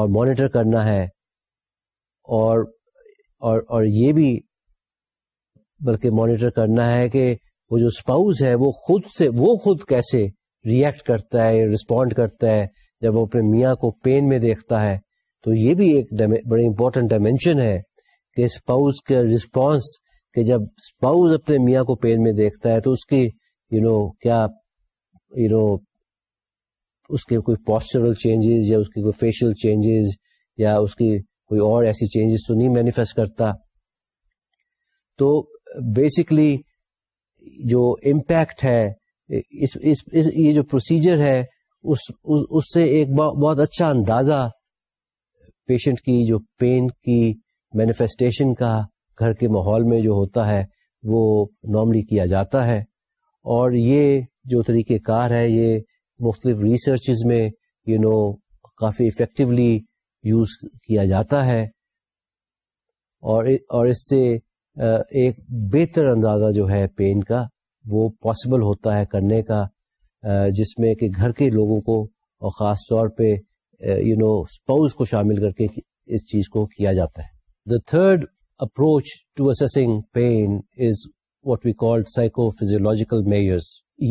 اور مانیٹر کرنا ہے اور اور اور یہ بھی بلکہ مانیٹر کرنا ہے کہ وہ جو اسپاؤز ہے وہ خود سے وہ خود کیسے ریئیکٹ کرتا ہے رسپونڈ کرتا ہے جب وہ اپنے میاں کو پین میں دیکھتا ہے تو یہ بھی ایک بڑے امپورٹنٹ ڈائمینشن ہے کہ اسپاؤز کے رسپانس کہ جب اسپاؤز اپنے میاں کو پین میں دیکھتا ہے تو اس کی یو you نو know, کیا یو you نو know, اس کے کوئی پوسچرل چینجز یا اس کی کوئی فیشیل چینجز یا اس کی کوئی اور ایسی چینجز تو نہیں مینیفیسٹ کرتا تو بیسکلی جو امپیکٹ ہے اس, اس, اس, یہ جو پروسیجر ہے اس اس سے ایک بہت اچھا اندازہ پیشنٹ کی جو پین کی مینیفیسٹیشن کا گھر کے ماحول میں جو ہوتا ہے وہ نارملی کیا جاتا ہے اور یہ جو طریقہ کار ہے یہ مختلف ریسرچز میں یو نو کافی افیکٹولی یوز کیا جاتا ہے اور اور اس سے ایک بہتر اندازہ جو ہے پین کا وہ پاسبل ہوتا ہے کرنے کا جس میں کہ گھر کے لوگوں کو اور خاص طور پہ یو نو اسپاؤز کو شامل کر کے اس چیز کو کیا جاتا ہے the third approach to assessing pain is what we call psychophysiological measures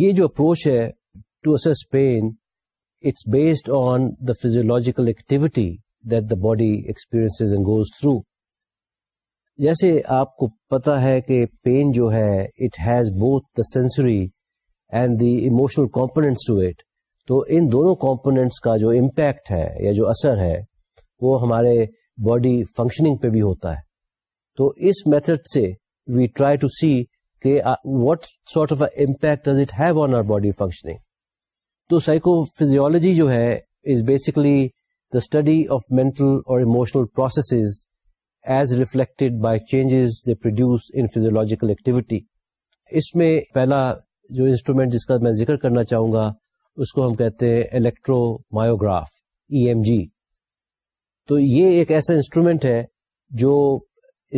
یہ جو اپروچ ہے to assess pain it's based on the physiological activity that the body experience goes through جیسے آپ کو پتا ہے کہ پین جو ہے it has both the sensory and the emotional components to it تو ان دونوں کمپوننٹس کا جو امپیکٹ ہے یا جو اثر ہے وہ ہمارے باڈی فنکشننگ پہ بھی ہوتا ہے تو اس میتھڈ سے وی ٹرائی ٹو سی کہ what sort of impact does it have on our body functioning تو سائیکو فیزیولوجی جو ہے is basically the study of mental اور emotional processes as reflected by changes they produce in physiological activity اس میں پہلا جو instrument جس کا میں ذکر کرنا چاہوں گا اس کو ہم کہتے ہیں الیکٹرو مایوگراف ای ایم جی تو یہ ایک ایسا انسٹرومینٹ ہے جو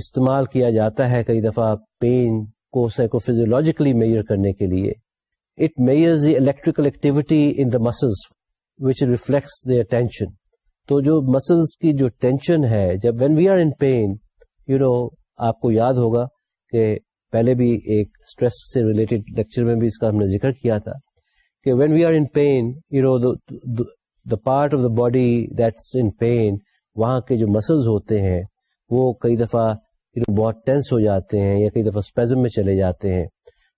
استعمال کیا جاتا ہے کئی دفعہ پین کو سائیکو فیزیولوجیکلی میئر کرنے کے لیے it measures electrical activity in the muscles which reflects the tension تو جو مسلس کی جو ٹینشن ہے جب when we are in pain you know آپ کو یاد ہوگا کہ پہلے بھی ایک اسٹریس سے ریلیٹڈ لیکچر میں بھی اس کا ہم نے ذکر کیا تھا کہ when we are in pain you know the part of the body that's in pain وہاں کے جو مسلز ہوتے ہیں وہ کئی دفعہ بہت ٹینس ہو جاتے ہیں یا کئی دفعہ اسپیزم میں چلے جاتے ہیں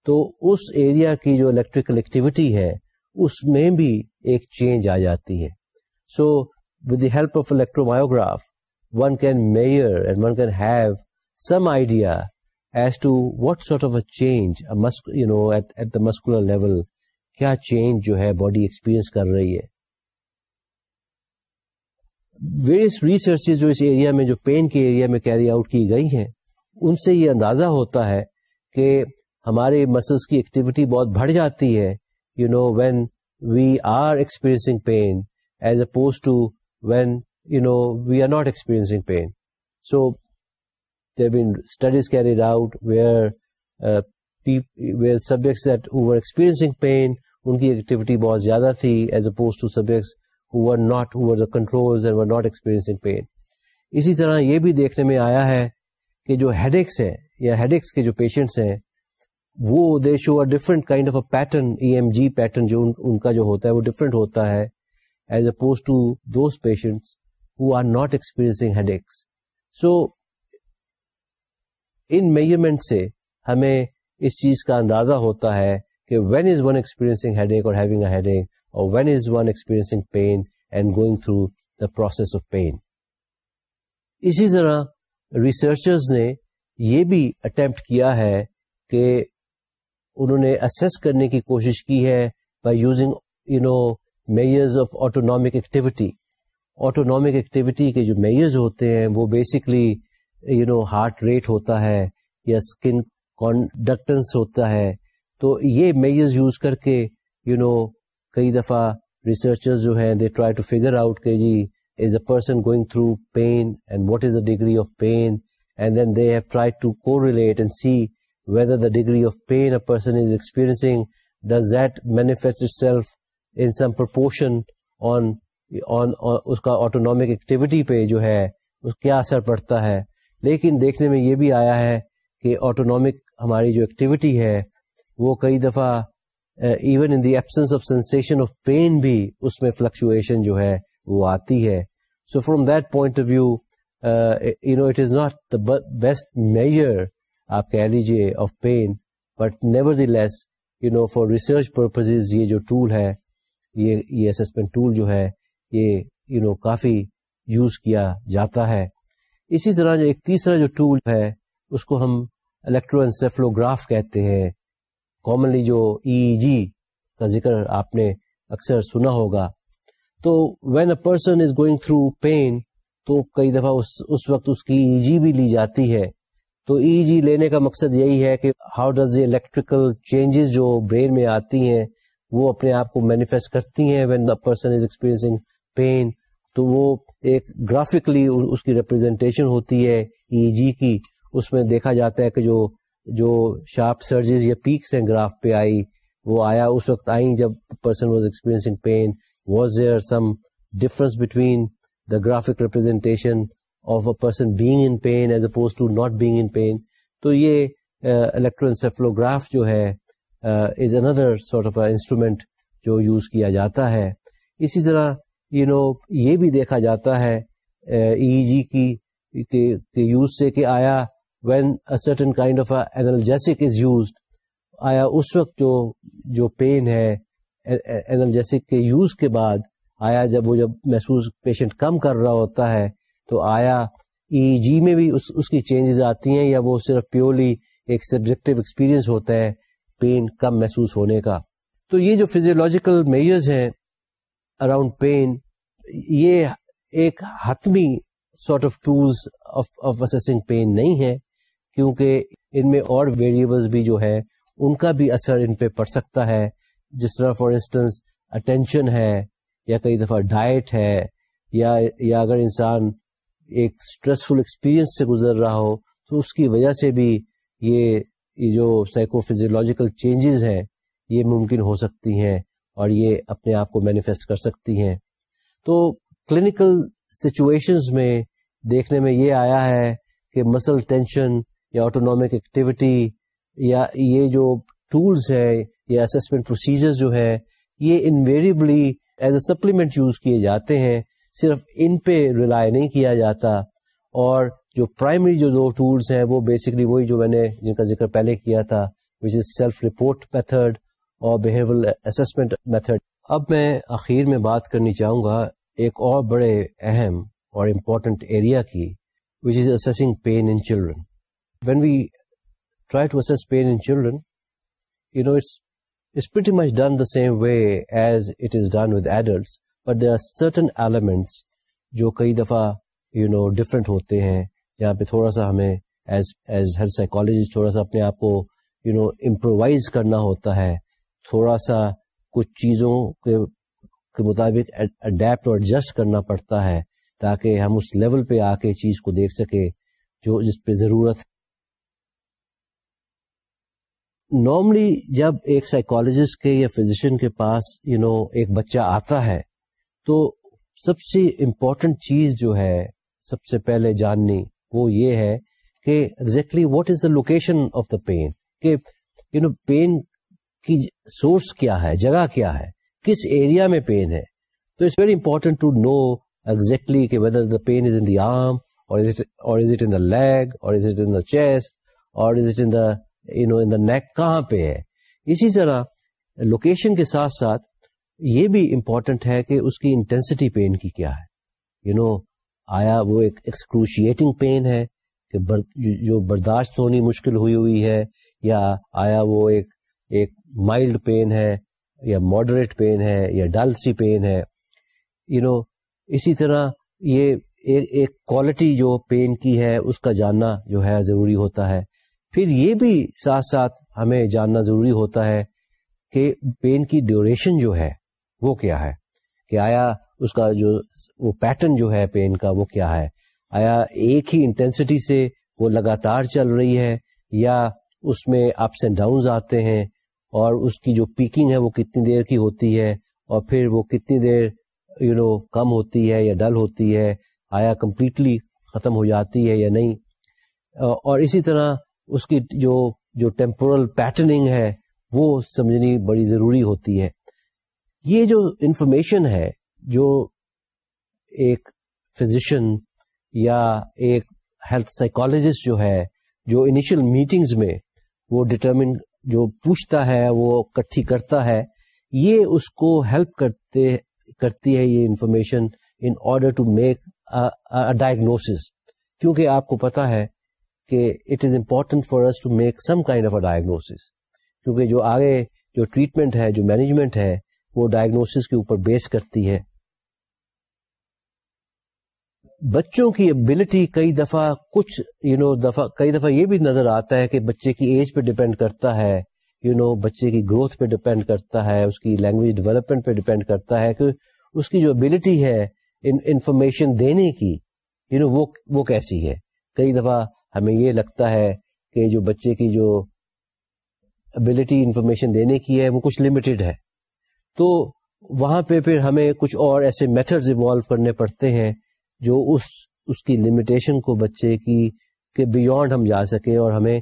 تو اس ایریا کی جو الیکٹریکل ایکٹیویٹی ہے اس میں بھی ایک چینج آ جاتی ہے so with the help of electromyograph one can measure and one can have some idea as to what sort of a change you know at at the muscular level کیا change جو ہے body experience کر رہی ہے pain کے area میں carry out کی گئی ہیں ان سے یہ اندازہ ہوتا ہے کہ ہمارے مسلس کی ایکٹیویٹی بہت بڑھ جاتی ہے you know when we are experience pain as اپن you know we are not experience pain so بھی دیکھنے میں آیا ہے کہ جو ہیڈ ایکس ایکس کے جو پیشنٹس ہیں وہ they show different kind of a pattern E M G pattern جو ان کا جو ہوتا ہے وہ ڈفرنٹ ہوتا ہے as Os to those who are not experience headache so in measurement سے ہمیں اس چیز کا اندازہ ہوتا ہے کہ when is one experience headache اور ہیونگ اے ہیڈ ایک اور when is one experiencing pain and going through the process of pain اسی طرح ریسرچرز نے یہ بھی اٹمپٹ کیا ہے کہ انہوں نے اسیس کرنے کی کوشش کی ہے by using you know measures of autonomic activity autonomic activity کے جو میئرز ہوتے ہیں وہ basically you know heart rate ہوتا ہے یا اسکن کانڈکٹنس ہوتا ہے تو یہ میجرز یوز کر کے یو نو کئی دفعہ ریسرچر جو ہیں دے ٹرائی ٹو آؤٹ کہ جی is is a person going through pain and what the degree of pain and then they have try to correlate and see whether the degree of pain a person is experiencing does that manifest self in some proportion on اس کا autonomic activity پہ جو ہے اس کیا اثر پڑتا ہے لیکن دیکھنے میں یہ بھی آیا ہے کہ آٹونک ہماری جو ایکٹیویٹی ہے وہ کئی دفعہ even in absence of sensation of pain بھی اس میں فلکچویشن جو ہے وہ آتی ہے so from that point of view you know it is not the best measure آپ کہہ لیجیے of pain but nevertheless you know for research purpose یہ جو ٹول ہے یہ اسمنٹ ٹول جو ہے یہ یو نو کافی یوز کیا جاتا ہے اسی طرح جو ایک تیسرا جو ٹول ہے اس کو ہم الیکٹرو انسیفلوگراف کہتے ہیں کامنلی جو ای e جی e کا ذکر آپ نے اکثر سنا ہوگا تو when a person is going through pain تو کئی دفعہ اس وقت اس کی ای e جی بھی لی جاتی ہے تو ای جی لینے کا مقصد یہی ہے کہ ہاؤ ڈز الیکٹریکل چینجز جو برین میں آتی ہیں وہ اپنے آپ کو مینیفیسٹ کرتی ہیں when the person is experiencing pain تو وہ ایک گرافکلی اس کی ریپرزینٹیشن ہوتی ہے ای e جی e کی اس میں دیکھا جاتا ہے کہ جو جو شارپ سرجز یا پیکس ہیں گراف پہ آئی وہ آیا اس وقت آئیں جب person was was pain there some difference between the graphic representation of a person being in as opposed to not being in pain تو یہ الیکٹرون uh, جو ہے is another sort of instrument جو یوز کیا جاتا ہے اسی طرح یو نو یہ بھی دیکھا جاتا ہے ای جی e e کی یوز سے کہ آیا when certain kind of analgesic is used آیا اس وقت جو جو پین ہے کے یوز کے بعد آیا جب وہ جب محسوس پیشنٹ کم کر رہا ہوتا ہے تو آیا ای e جی میں بھی اس اس کی چینجز آتی ہیں یا وہ صرف پیورلی ایک سبجیکٹو ایکسپیرئنس ہوتا ہے پین کم محسوس ہونے کا تو یہ جو فزیولوجیکل میجرز ہیں اراؤنڈ پین یہ ایک حتمی سارٹ آف ٹولسنگ پین نہیں ہے کیونکہ ان میں اور ویریبلس بھی جو ہے ان کا بھی اثر ان پہ پڑ سکتا ہے جس طرح فار انسٹنس اٹینشن ہے یا کئی دفعہ ڈائٹ ہے یا یا اگر انسان ایک اسٹریسفل ایکسپیرئنس سے گزر رہا ہو تو اس کی وجہ سے بھی یہ جو سائیکو فیزیولوجیکل چینجز ہیں یہ ممکن ہو سکتی ہیں اور یہ اپنے آپ کو مینیفیسٹ کر سکتی ہیں تو کلینکل سچویشن میں دیکھنے میں یہ آیا ہے کہ مسل ٹینشن یا آٹونک ایکٹیویٹی یا یہ جو ٹولس ہے اسسمنٹ پروسیجر جو ہے یہ invariably as a supplement use کیے جاتے ہیں صرف ان پہ ریلائی نہیں کیا جاتا اور جو پرائمری جو دو ٹولس ہیں وہ بیسکلی وہی جو میں نے جن کا ذکر پہلے کیا تھا which is self report method اور اسسمنٹ میتھڈ اب میں میں بات کرنی چاہوں گا ایک اور بڑے اہم اور امپورٹنٹ ایریا کی which is assessing pain in children when we try to assess pain in children you know it's it's pretty much done the same way as it is done with adults but there are certain elements جو کئی دفعہ you know different ہوتے ہیں جہاں پہ تھوڑا سا ہمیں تھوڑا سا اپنے آپ کو یو نو امپرووائز کرنا ہوتا ہے تھوڑا سا کچھ چیزوں کے مطابق اڈیپٹ اور ایڈجسٹ کرنا پڑتا ہے تاکہ ہم اس لیول پہ آ کے چیز کو دیکھ سکے جو جس پہ ضرورت نارملی جب ایک سائیکالوجسٹ کے یا فزیشین کے پاس یو you نو know, ایک بچہ آتا ہے تو سب سے امپورٹنٹ چیز جو ہے سب سے پہلے جاننی وہ یہ ہے کہ exactly what is the location of the pain کہ یو نو پین کی سورس کیا ہے جگہ کیا ہے کس ایریا میں پین ہے تو it's very important to know exactly کہ whether the pain is in arm اور از اٹ ان لیگ اور از اٹ ان چیسٹ اور از اٹ ان دا نیک کہاں پہ ہے اسی طرح لوکیشن کے ساتھ ساتھ یہ بھی امپورٹنٹ ہے کہ اس کی انٹینسٹی پین کی کیا ہے یو نو آیا وہ ایکسکروشیٹنگ پین ہے کہ جو برداشت ہونی مشکل ہوئی ہوئی ہے یا آیا وہ ایک ایک مائلڈ پین ہے یا ماڈریٹ پین ہے یا ڈل سی پین ہے یو نو اسی طرح یہ ایک کوالٹی جو پین کی ہے اس کا جاننا جو ہے ضروری ہوتا ہے پھر یہ بھی ساتھ ساتھ ہمیں جاننا ضروری ہوتا ہے کہ پین کی ڈیوریشن جو ہے وہ کیا ہے کہ آیا اس کا جو وہ پیٹرن جو ہے پین کا وہ کیا ہے آیا ایک ہی انٹینسٹی سے وہ لگاتار چل رہی ہے یا اس میں اپس اینڈ ڈاؤنز آتے ہیں اور اس کی جو پیکنگ ہے وہ کتنی دیر کی ہوتی ہے اور پھر وہ کتنی دیر یو you نو know, کم ہوتی ہے یا ڈل ہوتی ہے آیا کمپلیٹلی ختم ہو جاتی ہے یا نہیں اور اسی طرح اس کی جو جو ٹیمپورل پیٹرننگ ہے وہ سمجھنی بڑی ضروری ہوتی ہے یہ جو انفارمیشن ہے جو ایک فزیشن یا ایک ہیلتھ سائیکولوجسٹ جو ہے جو انیشل میٹنگز میں وہ ڈٹرمن جو پوچھتا ہے وہ کٹھی کرتا ہے یہ اس کو ہیلپ کرتے کرتی ہے یہ information in order to make diagnose کیونکہ آپ کو پتا ہے کہ it is important for to make some kind of a diagnose کیونکہ جو آگے جو ٹریٹمنٹ ہے جو مینجمنٹ ہے وہ ڈائگنوس کے اوپر بیس کرتی ہے بچوں کی ابلٹی کئی دفعہ کچھ یو نو دفعہ کئی دفعہ یہ بھی نظر آتا ہے کہ بچے کی ایج پہ ڈیپینڈ کرتا ہے یو نو بچے کی گروتھ پہ ڈپینڈ کرتا ہے اس کی لینگویج ڈیولپمنٹ پہ ڈیپینڈ کرتا ہے کہ اس کی جو ابلٹی ہے انفارمیشن دینے کی یو نو وہ کیسی ہے کئی دفعہ ہمیں یہ لگتا ہے کہ جو بچے کی جو ابلٹی انفارمیشن دینے کی ہے وہ کچھ لمیٹڈ ہے تو وہاں پہ پھر ہمیں کچھ اور ایسے میتھڈز ایوالو کرنے پڑتے ہیں جو اس اس کی لمیٹیشن کو بچے کی کہ بیونڈ ہم جا سکیں اور ہمیں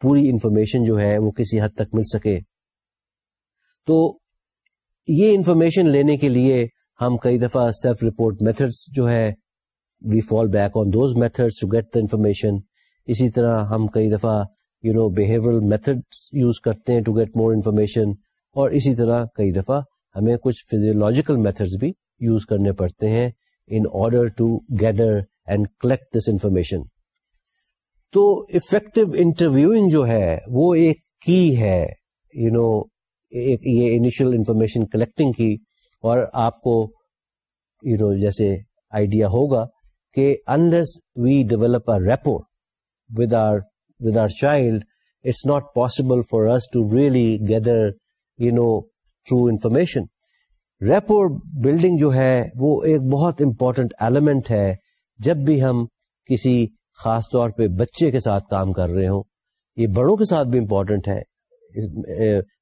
پوری انفارمیشن جو ہے وہ کسی حد تک مل سکے تو یہ انفارمیشن لینے کے لیے ہم کئی دفعہ سیلف رپورٹ میتھڈس جو ہے we fall back on those methods to get the information اسی طرح ہم کئی دفعہ you know behavioural method use کرتے ہیں ٹو گیٹ مور انفارمیشن اور اسی طرح کئی دفعہ ہمیں کچھ فزیولوجیکل میتھڈس بھی یوز کرنے پڑتے ہیں order to gather and collect this information تو افیکٹو انٹرویوگ جو ہے وہ ایک کی ہے یو نو یہ انیشیل انفارمیشن کلیکٹنگ کی اور آپ کو یو نو جیسے آئیڈیا ہوگا کہ unless we develop a rapport with our with our child it's not possible for us to really gather you know true information rapport building جو ہے وہ ایک بہت امپورٹنٹ ایلیمنٹ ہے جب بھی ہم کسی خاص طور پہ بچے کے ساتھ کام کر رہے ہوں یہ بڑوں کے ساتھ بھی امپورٹنٹ ہے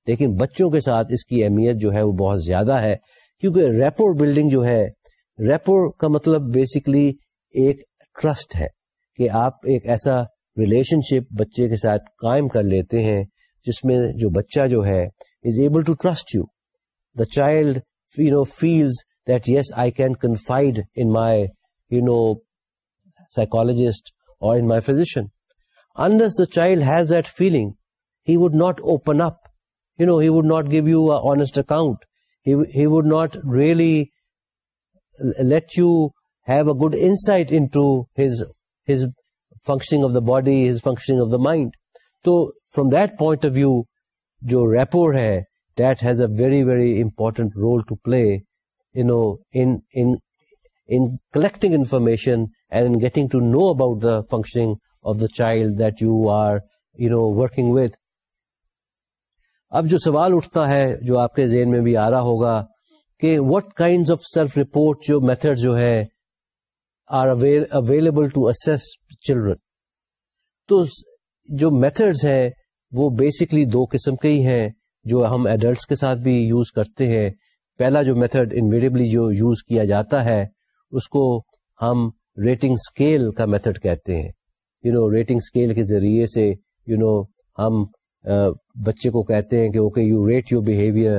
لیکن بچوں کے ساتھ اس کی اہمیت جو ہے وہ بہت زیادہ ہے کیونکہ ریپور بلڈنگ جو ہے ریپور کا مطلب بیسکلی ایک ٹرسٹ ہے کہ آپ ایک ایسا ریلیشن شپ بچے کے ساتھ قائم کر لیتے ہیں جس میں جو بچہ جو ہے is able to trust you the child feels that yes, I can confide in my, psychologist or in my physician. Unless the child has that feeling, he would not open up. He would not give you an honest account. He would not really let you have a good insight into his functioning of the body, his functioning of the mind. So, from that point of view, jo rapport hai, ز a very very important role to play collecting information and in getting to know about the functioning of the child that you are you know working with اب جو سوال اٹھتا ہے جو آپ کے زین میں بھی آ رہا ہوگا کہ what kind of self report جو میتھڈ جو ہے اویلیبل ٹو اس چلڈرن تو جو میتھڈ ہیں وہ بیسکلی دو قسم کے ہی ہیں جو ہم ایڈلٹس کے ساتھ بھی یوز کرتے ہیں پہلا جو میتھڈ انویڈیبلی جو یوز کیا جاتا ہے اس کو ہم ریٹنگ اسکیل کا میتھڈ کہتے ہیں یو نو ریٹنگ اسکیل کے ذریعے سے یو you نو know, ہم uh, بچے کو کہتے ہیں کہ okay you rate your behaviour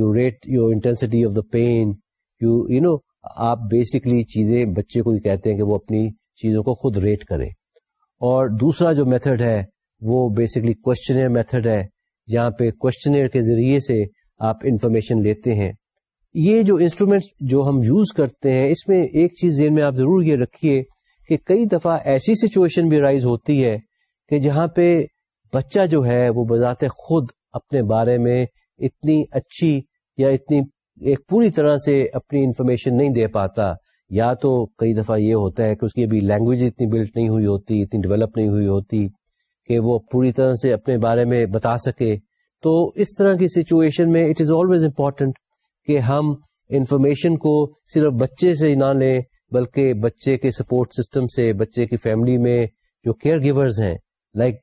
you rate your intensity of the pain you you know آپ بیسکلی چیزیں بچے کو ہی کہتے ہیں کہ وہ اپنی چیزوں کو خود ریٹ کرے اور دوسرا جو میتھڈ ہے وہ بیسکلی کوشچنر میتھڈ ہے جہاں پہ کوشچنر کے ذریعے سے آپ انفارمیشن لیتے ہیں یہ جو انسٹرومینٹس جو ہم یوز کرتے ہیں اس میں ایک چیز ذہن میں آپ ضرور یہ رکھیے کہ کئی دفعہ ایسی سچویشن بھی رائز ہوتی ہے کہ جہاں پہ بچہ جو ہے وہ بذات خود اپنے بارے میں اتنی اچھی یا اتنی ایک پوری طرح سے اپنی انفارمیشن نہیں دے پاتا یا تو کئی دفعہ یہ ہوتا ہے کہ اس کی ابھی لینگویج اتنی بلڈ نہیں ہوئی ہوتی اتنی ڈیولپ نہیں ہوئی ہوتی کہ وہ پوری طرح سے اپنے بارے میں بتا سکے تو اس طرح کی سچویشن میں اٹ از آلویز امپورٹینٹ کہ ہم انفارمیشن کو صرف بچے سے ہی نہ لیں بلکہ بچے کے سپورٹ سسٹم سے بچے کی فیملی میں جو کیئر گیورز ہیں like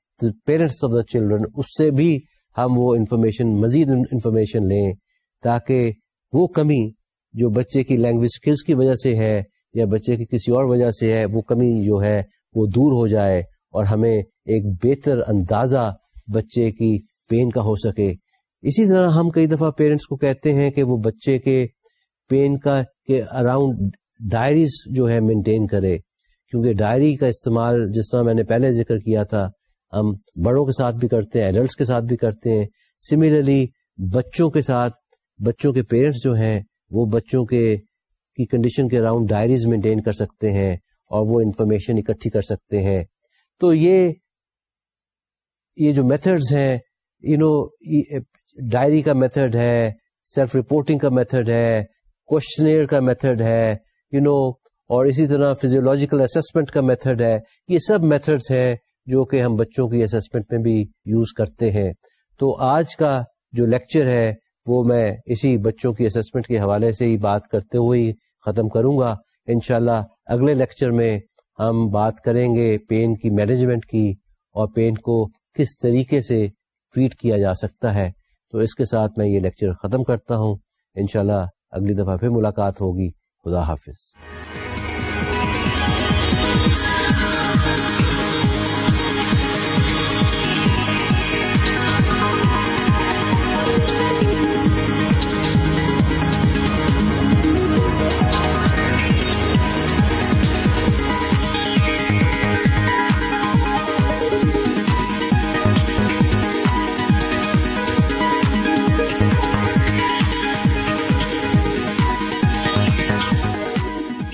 parents of the children اس سے بھی ہم وہ انفارمیشن مزید انفارمیشن لیں تاکہ وہ کمی جو بچے کی لینگویج اسکلس کی وجہ سے ہے یا بچے کی کسی اور وجہ سے ہے وہ کمی جو ہے وہ دور ہو جائے اور ہمیں ایک بہتر اندازہ بچے کی پین کا ہو سکے اسی طرح ہم کئی دفعہ پیرنٹس کو کہتے ہیں کہ وہ بچے کے پین کا اراؤنڈ ڈائریز جو ہے مینٹین کرے کیونکہ ڈائری کا استعمال جس طرح میں نے پہلے ذکر کیا تھا ہم بڑوں کے ساتھ بھی کرتے ہیں ایڈلٹس کے ساتھ بھی کرتے ہیں سملرلی بچوں کے ساتھ بچوں کے پیرنٹس جو ہیں وہ بچوں کے کی کنڈیشن کے اراؤنڈ ڈائریز مینٹین کر سکتے ہیں اور وہ انفارمیشن اکٹھی کر سکتے ہیں تو یہ یہ جو میتھڈز ہیں یو نو ڈائری کا میتھڈ ہے سیلف رپورٹنگ کا میتھڈ ہے کوشچن کا میتھڈ ہے یو نو اور اسی طرح فیزیولوجیکل اسسمنٹ کا میتھڈ ہے یہ سب میتھڈس ہیں جو کہ ہم بچوں کی اسسمنٹ میں بھی یوز کرتے ہیں تو آج کا جو لیکچر ہے وہ میں اسی بچوں کی اسسمنٹ کے حوالے سے ہی بات کرتے ہوئے ختم کروں گا انشاءاللہ اگلے لیکچر میں ہم بات کریں گے پین کی مینجمنٹ کی اور پین کو کس طریقے سے ٹریٹ کیا جا سکتا ہے تو اس کے ساتھ میں یہ لیکچر ختم کرتا ہوں انشاءاللہ اگلی دفعہ پھر ملاقات ہوگی خدا حافظ